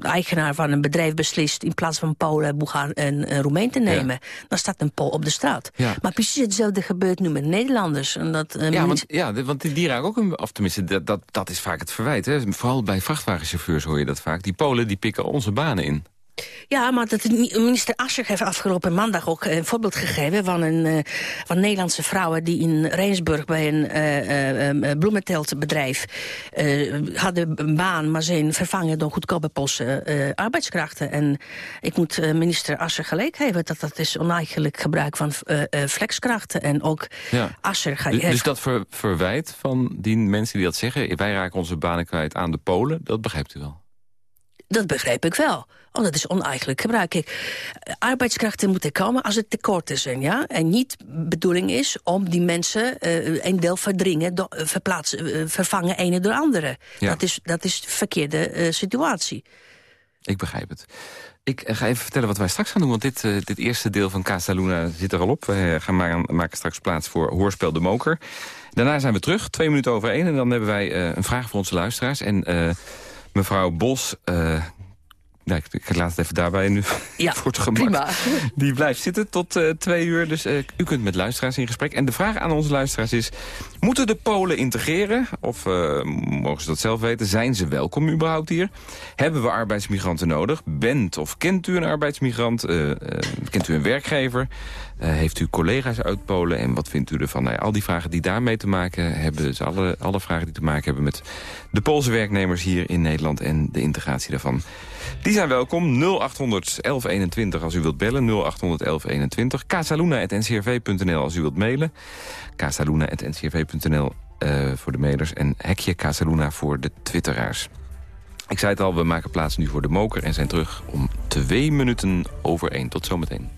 eigenaar van een bedrijf beslist... in plaats van Polen, Bulgaar en, en Roemeen te nemen... dan staat een Pool op de straat. Ja. Maar precies hetzelfde gebeurt nu met Nederlanders. En dat, Ja, want, ja, want die, die raken ook, een, of tenminste, dat, dat, dat is vaak het verwijt. Hè. Vooral bij vrachtwagenchauffeurs hoor je dat vaak. Die Polen die pikken onze banen in. Ja, maar dat, minister Ascher heeft afgelopen maandag ook een voorbeeld gegeven... van, een, uh, van Nederlandse vrouwen die in Rijnsburg bij een uh, uh, bloementeltbedrijf... hadden een baan, maar zijn vervangen door goedkope Poolse arbeidskrachten. En ik moet minister Ascher gelijk geven dat dat is oneigenlijk gebruik van flexkrachten. En ook Ja. Ascher... ga- Dus, dus dat ver- verwijt van die mensen die dat zeggen... wij raken onze banen kwijt aan de Polen, dat begrijpt u wel. Dat begrijp ik wel. Oh, dat is oneigenlijk gebruik. Kijk, arbeidskrachten moeten komen als er tekorten zijn, ja? En niet bedoeling is om die mensen eh, een deel verdringen, do- eh, verplaatsen, eh, vervangen ene door andere. Ja. Dat, is, dat is de verkeerde situatie. Ik begrijp het. Ik ga even vertellen wat wij straks gaan doen, want dit, dit eerste deel van Casa Luna zit er al op. We gaan maken, maken straks plaats voor Hoorspel de Moker. Daarna zijn we terug, twee minuten over één. En dan hebben wij een vraag voor onze luisteraars. En mevrouw Bos... eh, nou, ik, ik laat het even daarbij nu Ja, [LAUGHS] voor het gemak. prima. Die blijft zitten tot eh, twee uur. Dus eh, u kunt met luisteraars in gesprek. En de vraag aan onze luisteraars is... moeten de Polen integreren? Of eh, mogen ze dat zelf weten? Zijn ze welkom überhaupt hier? Hebben we arbeidsmigranten nodig? Bent of kent u een arbeidsmigrant? Kent u een werkgever? Heeft u collega's uit Polen? En wat vindt u ervan? Nou ja, al die vragen die daarmee te maken hebben... dus alle, alle vragen die te maken hebben met de Poolse werknemers hier in Nederland... en de integratie daarvan. Die zijn welkom. 0800 1121 als u wilt bellen. 0800 1121. Casaluna.ncrv.nl als u wilt mailen. Casaluna.ncrv.nl eh voor de mailers. En hekje Casaluna voor de twitteraars. Ik zei het al, we maken plaats nu voor de moker... en zijn terug om twee minuten over één. Tot zometeen.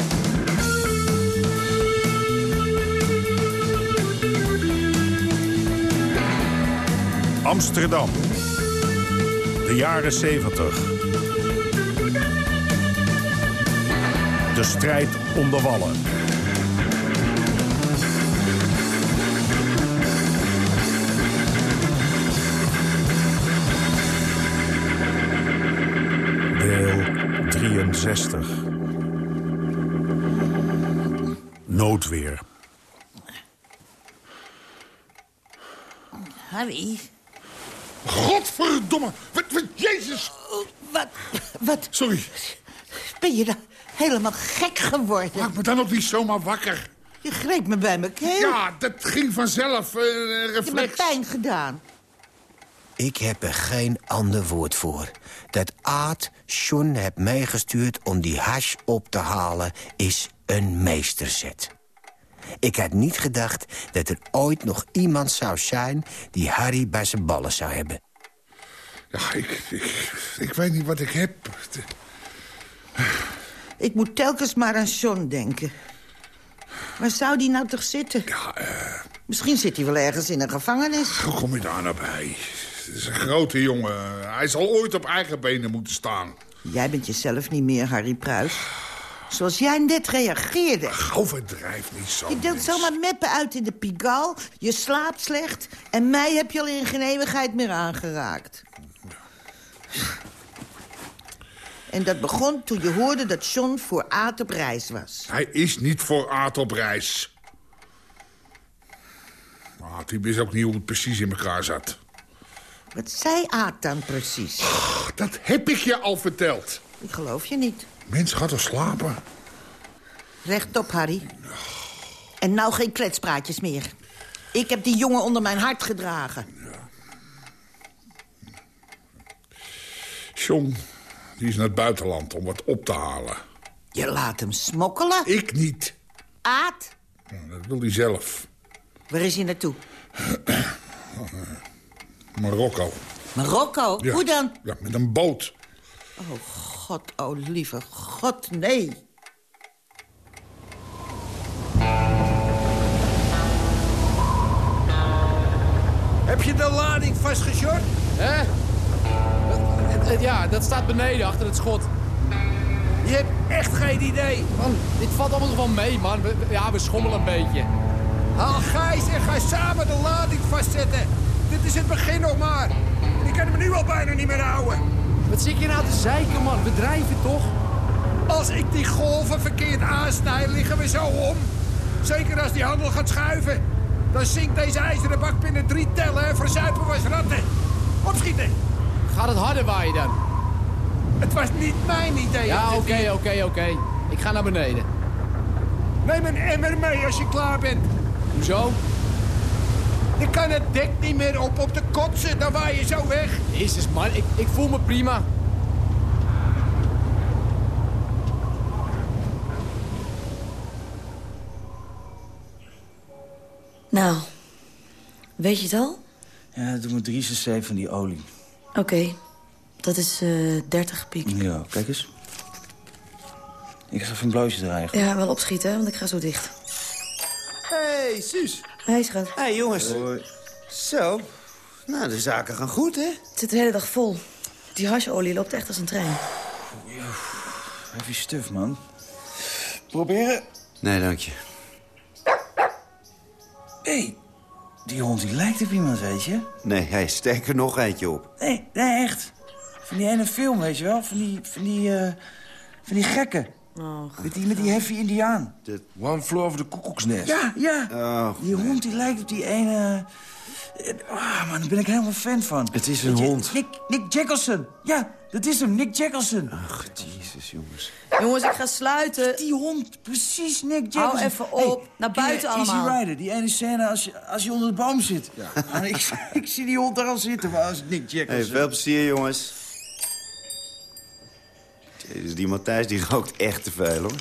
Amsterdam. De jaren 70. De strijd om de wallen. Deel 63. Noodweer. Harry, Godverdomme! Wat, wat, jezus! wat, wat Sorry, ben je nou helemaal gek geworden? maak me dan ook niet zomaar wakker. Je greep me bij mijn keel. Ja, dat ging vanzelf, eh, je hebt me reflex. pijn gedaan. Ik heb er geen ander woord voor. Dat Aad John heb meegestuurd om die hash op te halen... is een meesterzet. Ik had niet gedacht dat er ooit nog iemand zou zijn... die Harry bij zijn ballen zou hebben. Ja, ik, ik, ik weet niet wat ik heb. Ik moet telkens maar aan John denken. Waar zou die nou toch zitten? Ja, eh, Misschien zit hij wel ergens in een gevangenis. hoe kom je daar nou bij? Het is een grote jongen. Hij zal ooit op eigen benen moeten staan. Jij bent jezelf niet meer, Harry Pruis. Zoals jij net reageerde. Overdrijf niet zo. Je deelt zomaar meppen uit in de pigal, je slaapt slecht... en mij heb je al in geen eeuwigheid meer aangeraakt. En dat begon toen je hoorde dat John voor Aad op reis was. Hij is niet voor Aad op reis. Aad, die wist ook niet hoe het precies in elkaar zat. Wat zei Aad dan precies? Dat heb ik je al verteld. Ik geloof je niet. Mens, gaat toch slapen? Rechtop, Harry. En nou geen kletspraatjes meer. Ik heb die jongen onder mijn hart gedragen. John, die is naar het buitenland om wat op te halen. Je laat hem smokkelen? Ik niet. Aad? Nou, dat wil hij zelf. Waar is hij naartoe? [CLEARS THROAT] Marokko. Marokko? Ja. Hoe dan? Ja, met een boot. Oh, god, oh lieve god, nee. Heb je de lading vastgejort? Hè? Ja, dat staat beneden achter het schot. Je hebt echt geen idee. Man, dit valt allemaal wel mee, man. Ja, we schommelen een beetje. Haal Gijs en ga samen de lading vastzetten. Dit is het begin nog maar. Ik kan hem nu al bijna niet meer houden. Wat zit je nou te zeiken, man? We drijven toch? Als ik die golven verkeerd aansnijd, liggen we zo om. Zeker als die handel gaat schuiven. Dan zinkt deze ijzeren bak binnen drie tellen en verzuipen we als ratten. Opschieten. Gaat het harder waaien dan? Het was niet mijn idee. Ja, oké, oké, oké. Ik ga naar beneden. Neem een emmer mee als je klaar bent. Hoezo? Ik kan het dek niet meer op op de kotsen, dan waai je zo weg. Jezus, man. Ik, ik voel me prima. Nou, weet je het al? Ja, doe maar 3 cc van die olie. Oké, dat is eh 30 piek. Ja, kijk eens. Ik ga even een blootje draaien. Ja, wel opschieten, want ik ga zo dicht. Hey, Suus. Hé, schat. Hey, jongens. Zo. Nou, de zaken gaan goed, hè? Het zit de hele dag vol. Die hasholie loopt echt als een trein. Even stuf, man. Proberen. Nee, dank je. Hé, hey, die hond die lijkt op iemand, weet je? Nee, hey, steek er nog eentje op. Nee, nee, echt. Van die ene film, weet je wel? Van die, van die, eh, van die gekken. met, die, met die heavy indiaan. De... One floor of the koekoeksnest. Ja, ja. Oh, die hond die lijkt op die ene... Ah, man, daar ben ik helemaal fan van. Het is een hond. Nick, Nick Jackelson. Ja, dat is hem, Nick Jackelson. Ach, jezus, jongens. Jongens, ik ga sluiten. Die hond, precies Nick Hou Jackelson. even op. Naar ken je buiten allemaal. Easy Rider, die ene scène als je, als je onder de boom zit. Ja. [LAUGHS] ik, ik zie die hond daar al zitten, maar als Nick Jackelson. Hey, veel plezier, jongens. Jezus, die Matthijs die rookt echt te veel, hoor.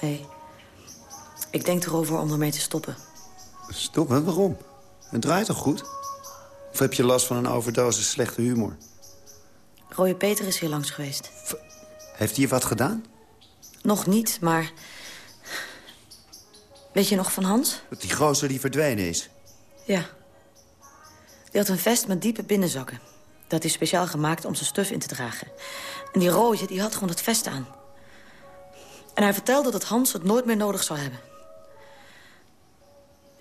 Hé, ik denk erover om ermee te stoppen. Stop, hè? Waarom? Het draait toch goed? Of heb je last van een overdosis slechte humor? Rooie Peter is hier langs geweest. Heeft hij wat gedaan? Nog niet, maar... Weet je nog van Hans? Dat die gozer die verdwenen is. Ja. Die had een vest met diepe binnenzakken. Dat is speciaal gemaakt om zijn stuf in te dragen. En die rooie, die had gewoon het vest aan. En hij vertelde dat Hans het nooit meer nodig zou hebben.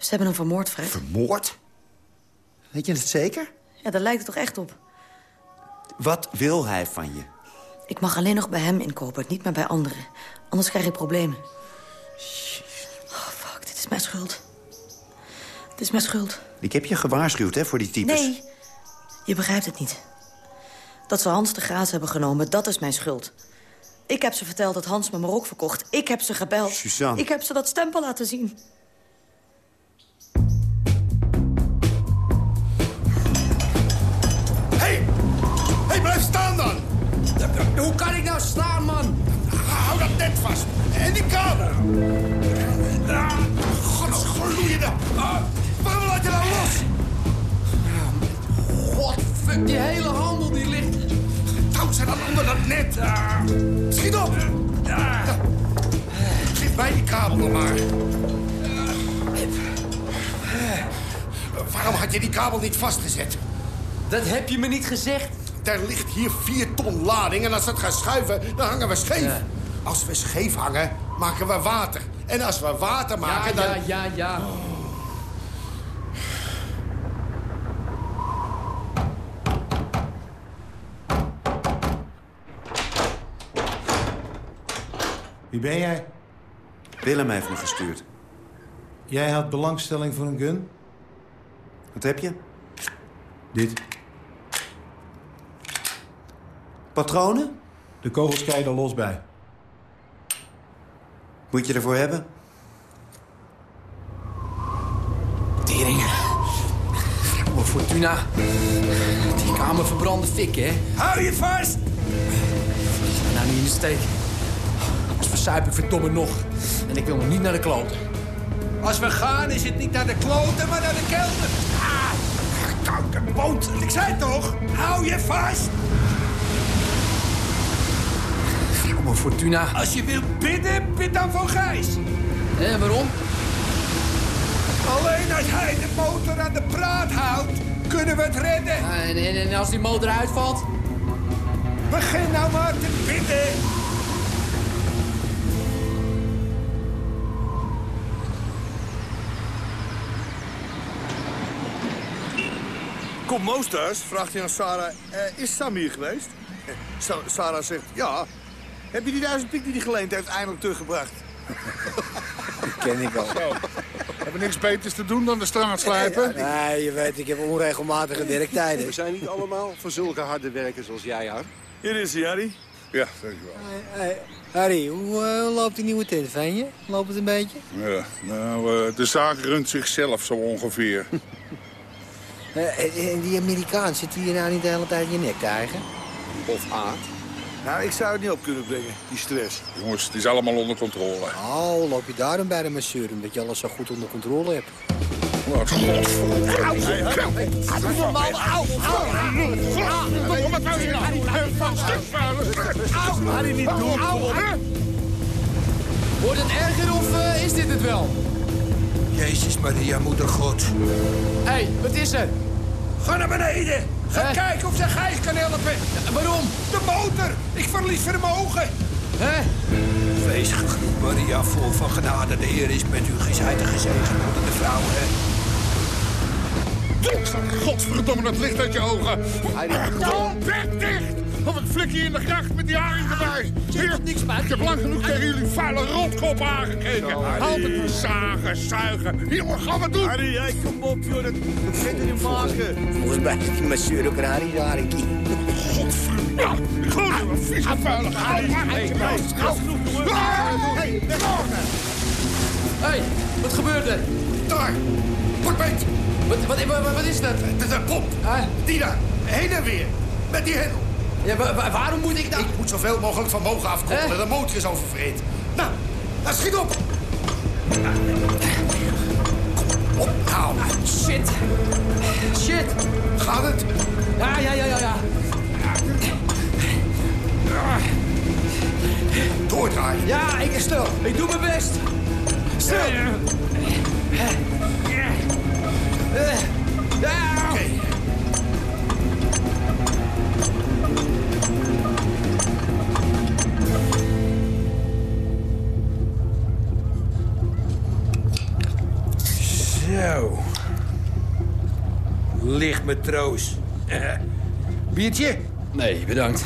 Ze hebben hem vermoord, Fred. Vermoord? Weet je het zeker? Ja, daar lijkt het toch echt op. Wat wil hij van je? Ik mag alleen nog bij hem inkopen, niet meer bij anderen. Anders krijg ik problemen. Oh, fuck, dit is mijn schuld. Het is mijn schuld. Ik heb je gewaarschuwd, hè, voor die types. Nee, je begrijpt het niet. Dat ze Hans de graas hebben genomen, dat is mijn schuld. Ik heb ze verteld dat Hans me Marok verkocht. Ik heb ze gebeld. Suzanne. Ik heb ze dat stempel laten zien. Hoe kan ik nou staan, man? Hou dat net vast. En die kabel. Ah, Godsgloeiende. Waarom laat je nou los? God, fuck, die hele handel die ligt... Touw ze dan onder dat net. Ah, Schiet op. Geef mij die kabel dan maar. Waarom had je die kabel niet vastgezet? Dat heb je me niet gezegd. Er ligt hier vier ton lading en als dat gaat schuiven, dan hangen we scheef. Ja. Als we scheef hangen, maken we water. En als we water Ja, maken, dan... ja, ja, ja. Wie ben jij? Willem heeft me gestuurd. Jij had belangstelling voor een gun? Wat heb je? Dit. Patronen? De kogels krijg je er los bij. Moet je ervoor hebben? Tering. Oh, Fortuna. Die Ga me verbrande fik, hè. Hou je vast! Nou, niet in de steek. Als versuip ik verdomme nog. En ik wil nog niet naar de kloot. Als we gaan is het niet naar de kloten, maar naar de kelder. Ah, kankerboot. Ik zei toch, hou je vast! Maar, Fortuna. Als je wil bidden, bid dan voor Gijs. En waarom? Alleen als hij de motor aan de praat houdt, kunnen we het redden. En, en, en als die motor uitvalt? Begin nou maar te bidden. Kom Moos thuis, vraagt hij aan Sarah, eh, is Sam hier geweest? [LAUGHS] Sa- Sarah zegt, ja. Heb je die duizend piek die hij geleend heeft eindelijk teruggebracht? ken ik al. Hebben niks beters te doen dan de straat slijpen? Nee, je weet, ik heb onregelmatige werktijden. We zijn niet allemaal van zulke harde werkers als jij, Har. Hier is hij, Harry. Ja, dankjewel. Hey, Harry, hoe eh, loopt die nieuwe tent van je? Loopt het een beetje? Ja, nou, eh, de zaak runt zichzelf zo ongeveer. [LAUGHS] En die Amerikaan, zit hier nou niet de hele tijd in je nek te eigen? Of aard. Nou, ik zou het niet op kunnen brengen, die stress. Jongens, het is allemaal onder controle. Oh, loop je daarom bij de masseur, omdat je alles zo goed onder controle hebt? Wat godverdomme. Au, Wat wou je nou? Stuk vuilen. Harry, niet doen. Wordt het erger of eh, is dit het wel? Jezus Maria, moeder God. Hé, hey, wat is er? Ga naar beneden. Ga kijken of ze Gijs kan helpen. waarom? De motor. Ik verlies vermogen. Hè? Wees gegroet, Maria, vol van genade. De Heer is met u. Gij de gezegend onder de vrouwen. Godverdomme, dat licht uit je ogen. Kom, bek dicht! Of ik flik je in de gracht met die haring erbij. Hier, ik heb lang genoeg tegen jullie vuile rotkop aangekeken. Altijd zagen, zuigen. Hier, wat gaan we doen? Harry, jij kom op, joh. Dat zit er in maken. Volgens mij is die masseur ook een Harry de haringkie. Godverdomme. Je een vieze vuile haring. Hey, Hé, hey, wat gebeurt er? Daar. Portbeet. Wat, wat, wat, wat is dat? Het is een pomp. Die daar. Heen en weer. Met die hendel. Ja, wa- wa- waarom moet ik nou... Ik moet zoveel mogelijk van boven afkoppelen. Hè? De motor is oververhit. Nou, nou schiet op. Op, nou. Shit. Shit. Gaat het? Ja, ja, ja, ja, ja. Doordraaien. Ja, ik is stil. Ik doe mijn best. Stil. Eh, Ja. Oké. Licht met troost. Biertje? Nee, bedankt. [LAUGHS]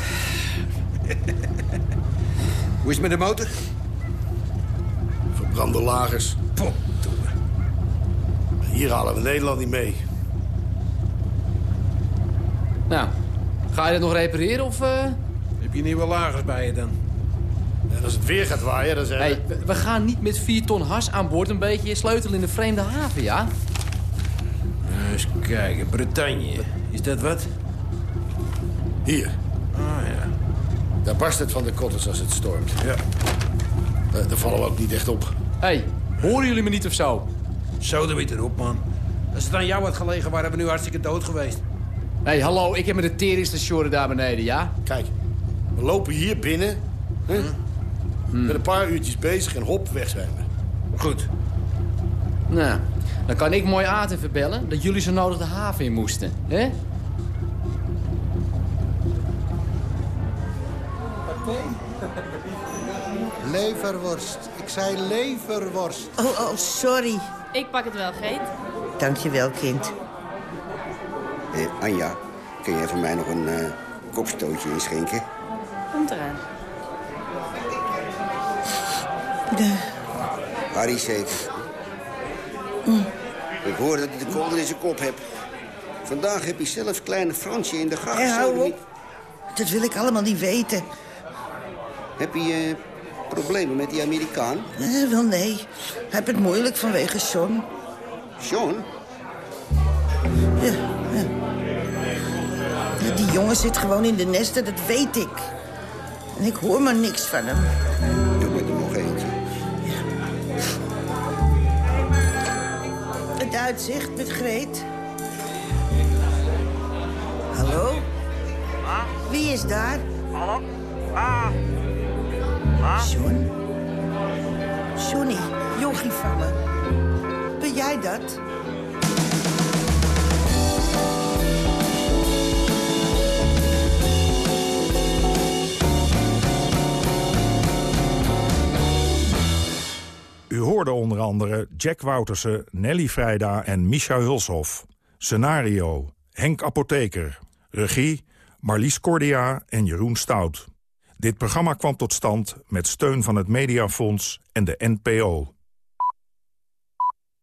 Hoe is het met de motor? Verbrande lagers. Potdomme. Hier halen we Nederland niet mee. Nou, ga je dat nog repareren of... eh? Heb je nieuwe lagers bij je dan? En als het weer gaat waaien, dan zijn Hey, we, we gaan niet met vier ton has aan boord een beetje sleutel in de vreemde haven, ja? Eens kijken, Bretagne. Is dat wat? Hier. Ah ja. Daar barst het van de kotters als het stormt. Ja. Daar, daar vallen we ook niet echt op. Hé, hey, horen jullie me niet of zo? Zo de witte erop, man. Als het aan jou had gelegen, waren we nu hartstikke dood geweest. Hé, hey, hallo, ik heb met de teringstationen daar beneden, ja? Kijk, we lopen hier binnen. Hè? Met een paar uurtjes bezig en hop, weg zijn we. Goed. Nou, dan kan ik mooi Aad even bellen dat jullie zo nodig de haven in moesten, hè? Leverworst. Ik zei leverworst. Oh, oh, sorry. Ik pak het wel, Geet. Dankjewel, kind. Eh, Anja, kun jij voor mij nog een eh, kopstootje inschenken? Komt eraan. Harry zeker. Ik hoor dat hij de kolder in zijn kop hebt. Vandaag heb je zelfs kleine Fransje in de gracht. Zou hou op. Dat wil ik allemaal niet weten. Heb je eh, problemen met die Amerikaan? Eh, wel, nee. Hij heeft het moeilijk vanwege John. John? Ja, ja. Die jongen zit gewoon in de nesten, dat weet ik. En ik hoor maar niks van hem. Uitzicht met Greet. Hallo? Wie is daar? Hallo? Ah. Ah. John? Johnny, jochie van me. Ben jij dat? U hoorde onder andere Jack Woutersen, Nelly Vrijda en Misha Hulshoff. Scenario, Henk Apotheker. Regie, Marlies Cordia en Jeroen Stout. Dit programma kwam tot stand met steun van het Mediafonds en de NPO.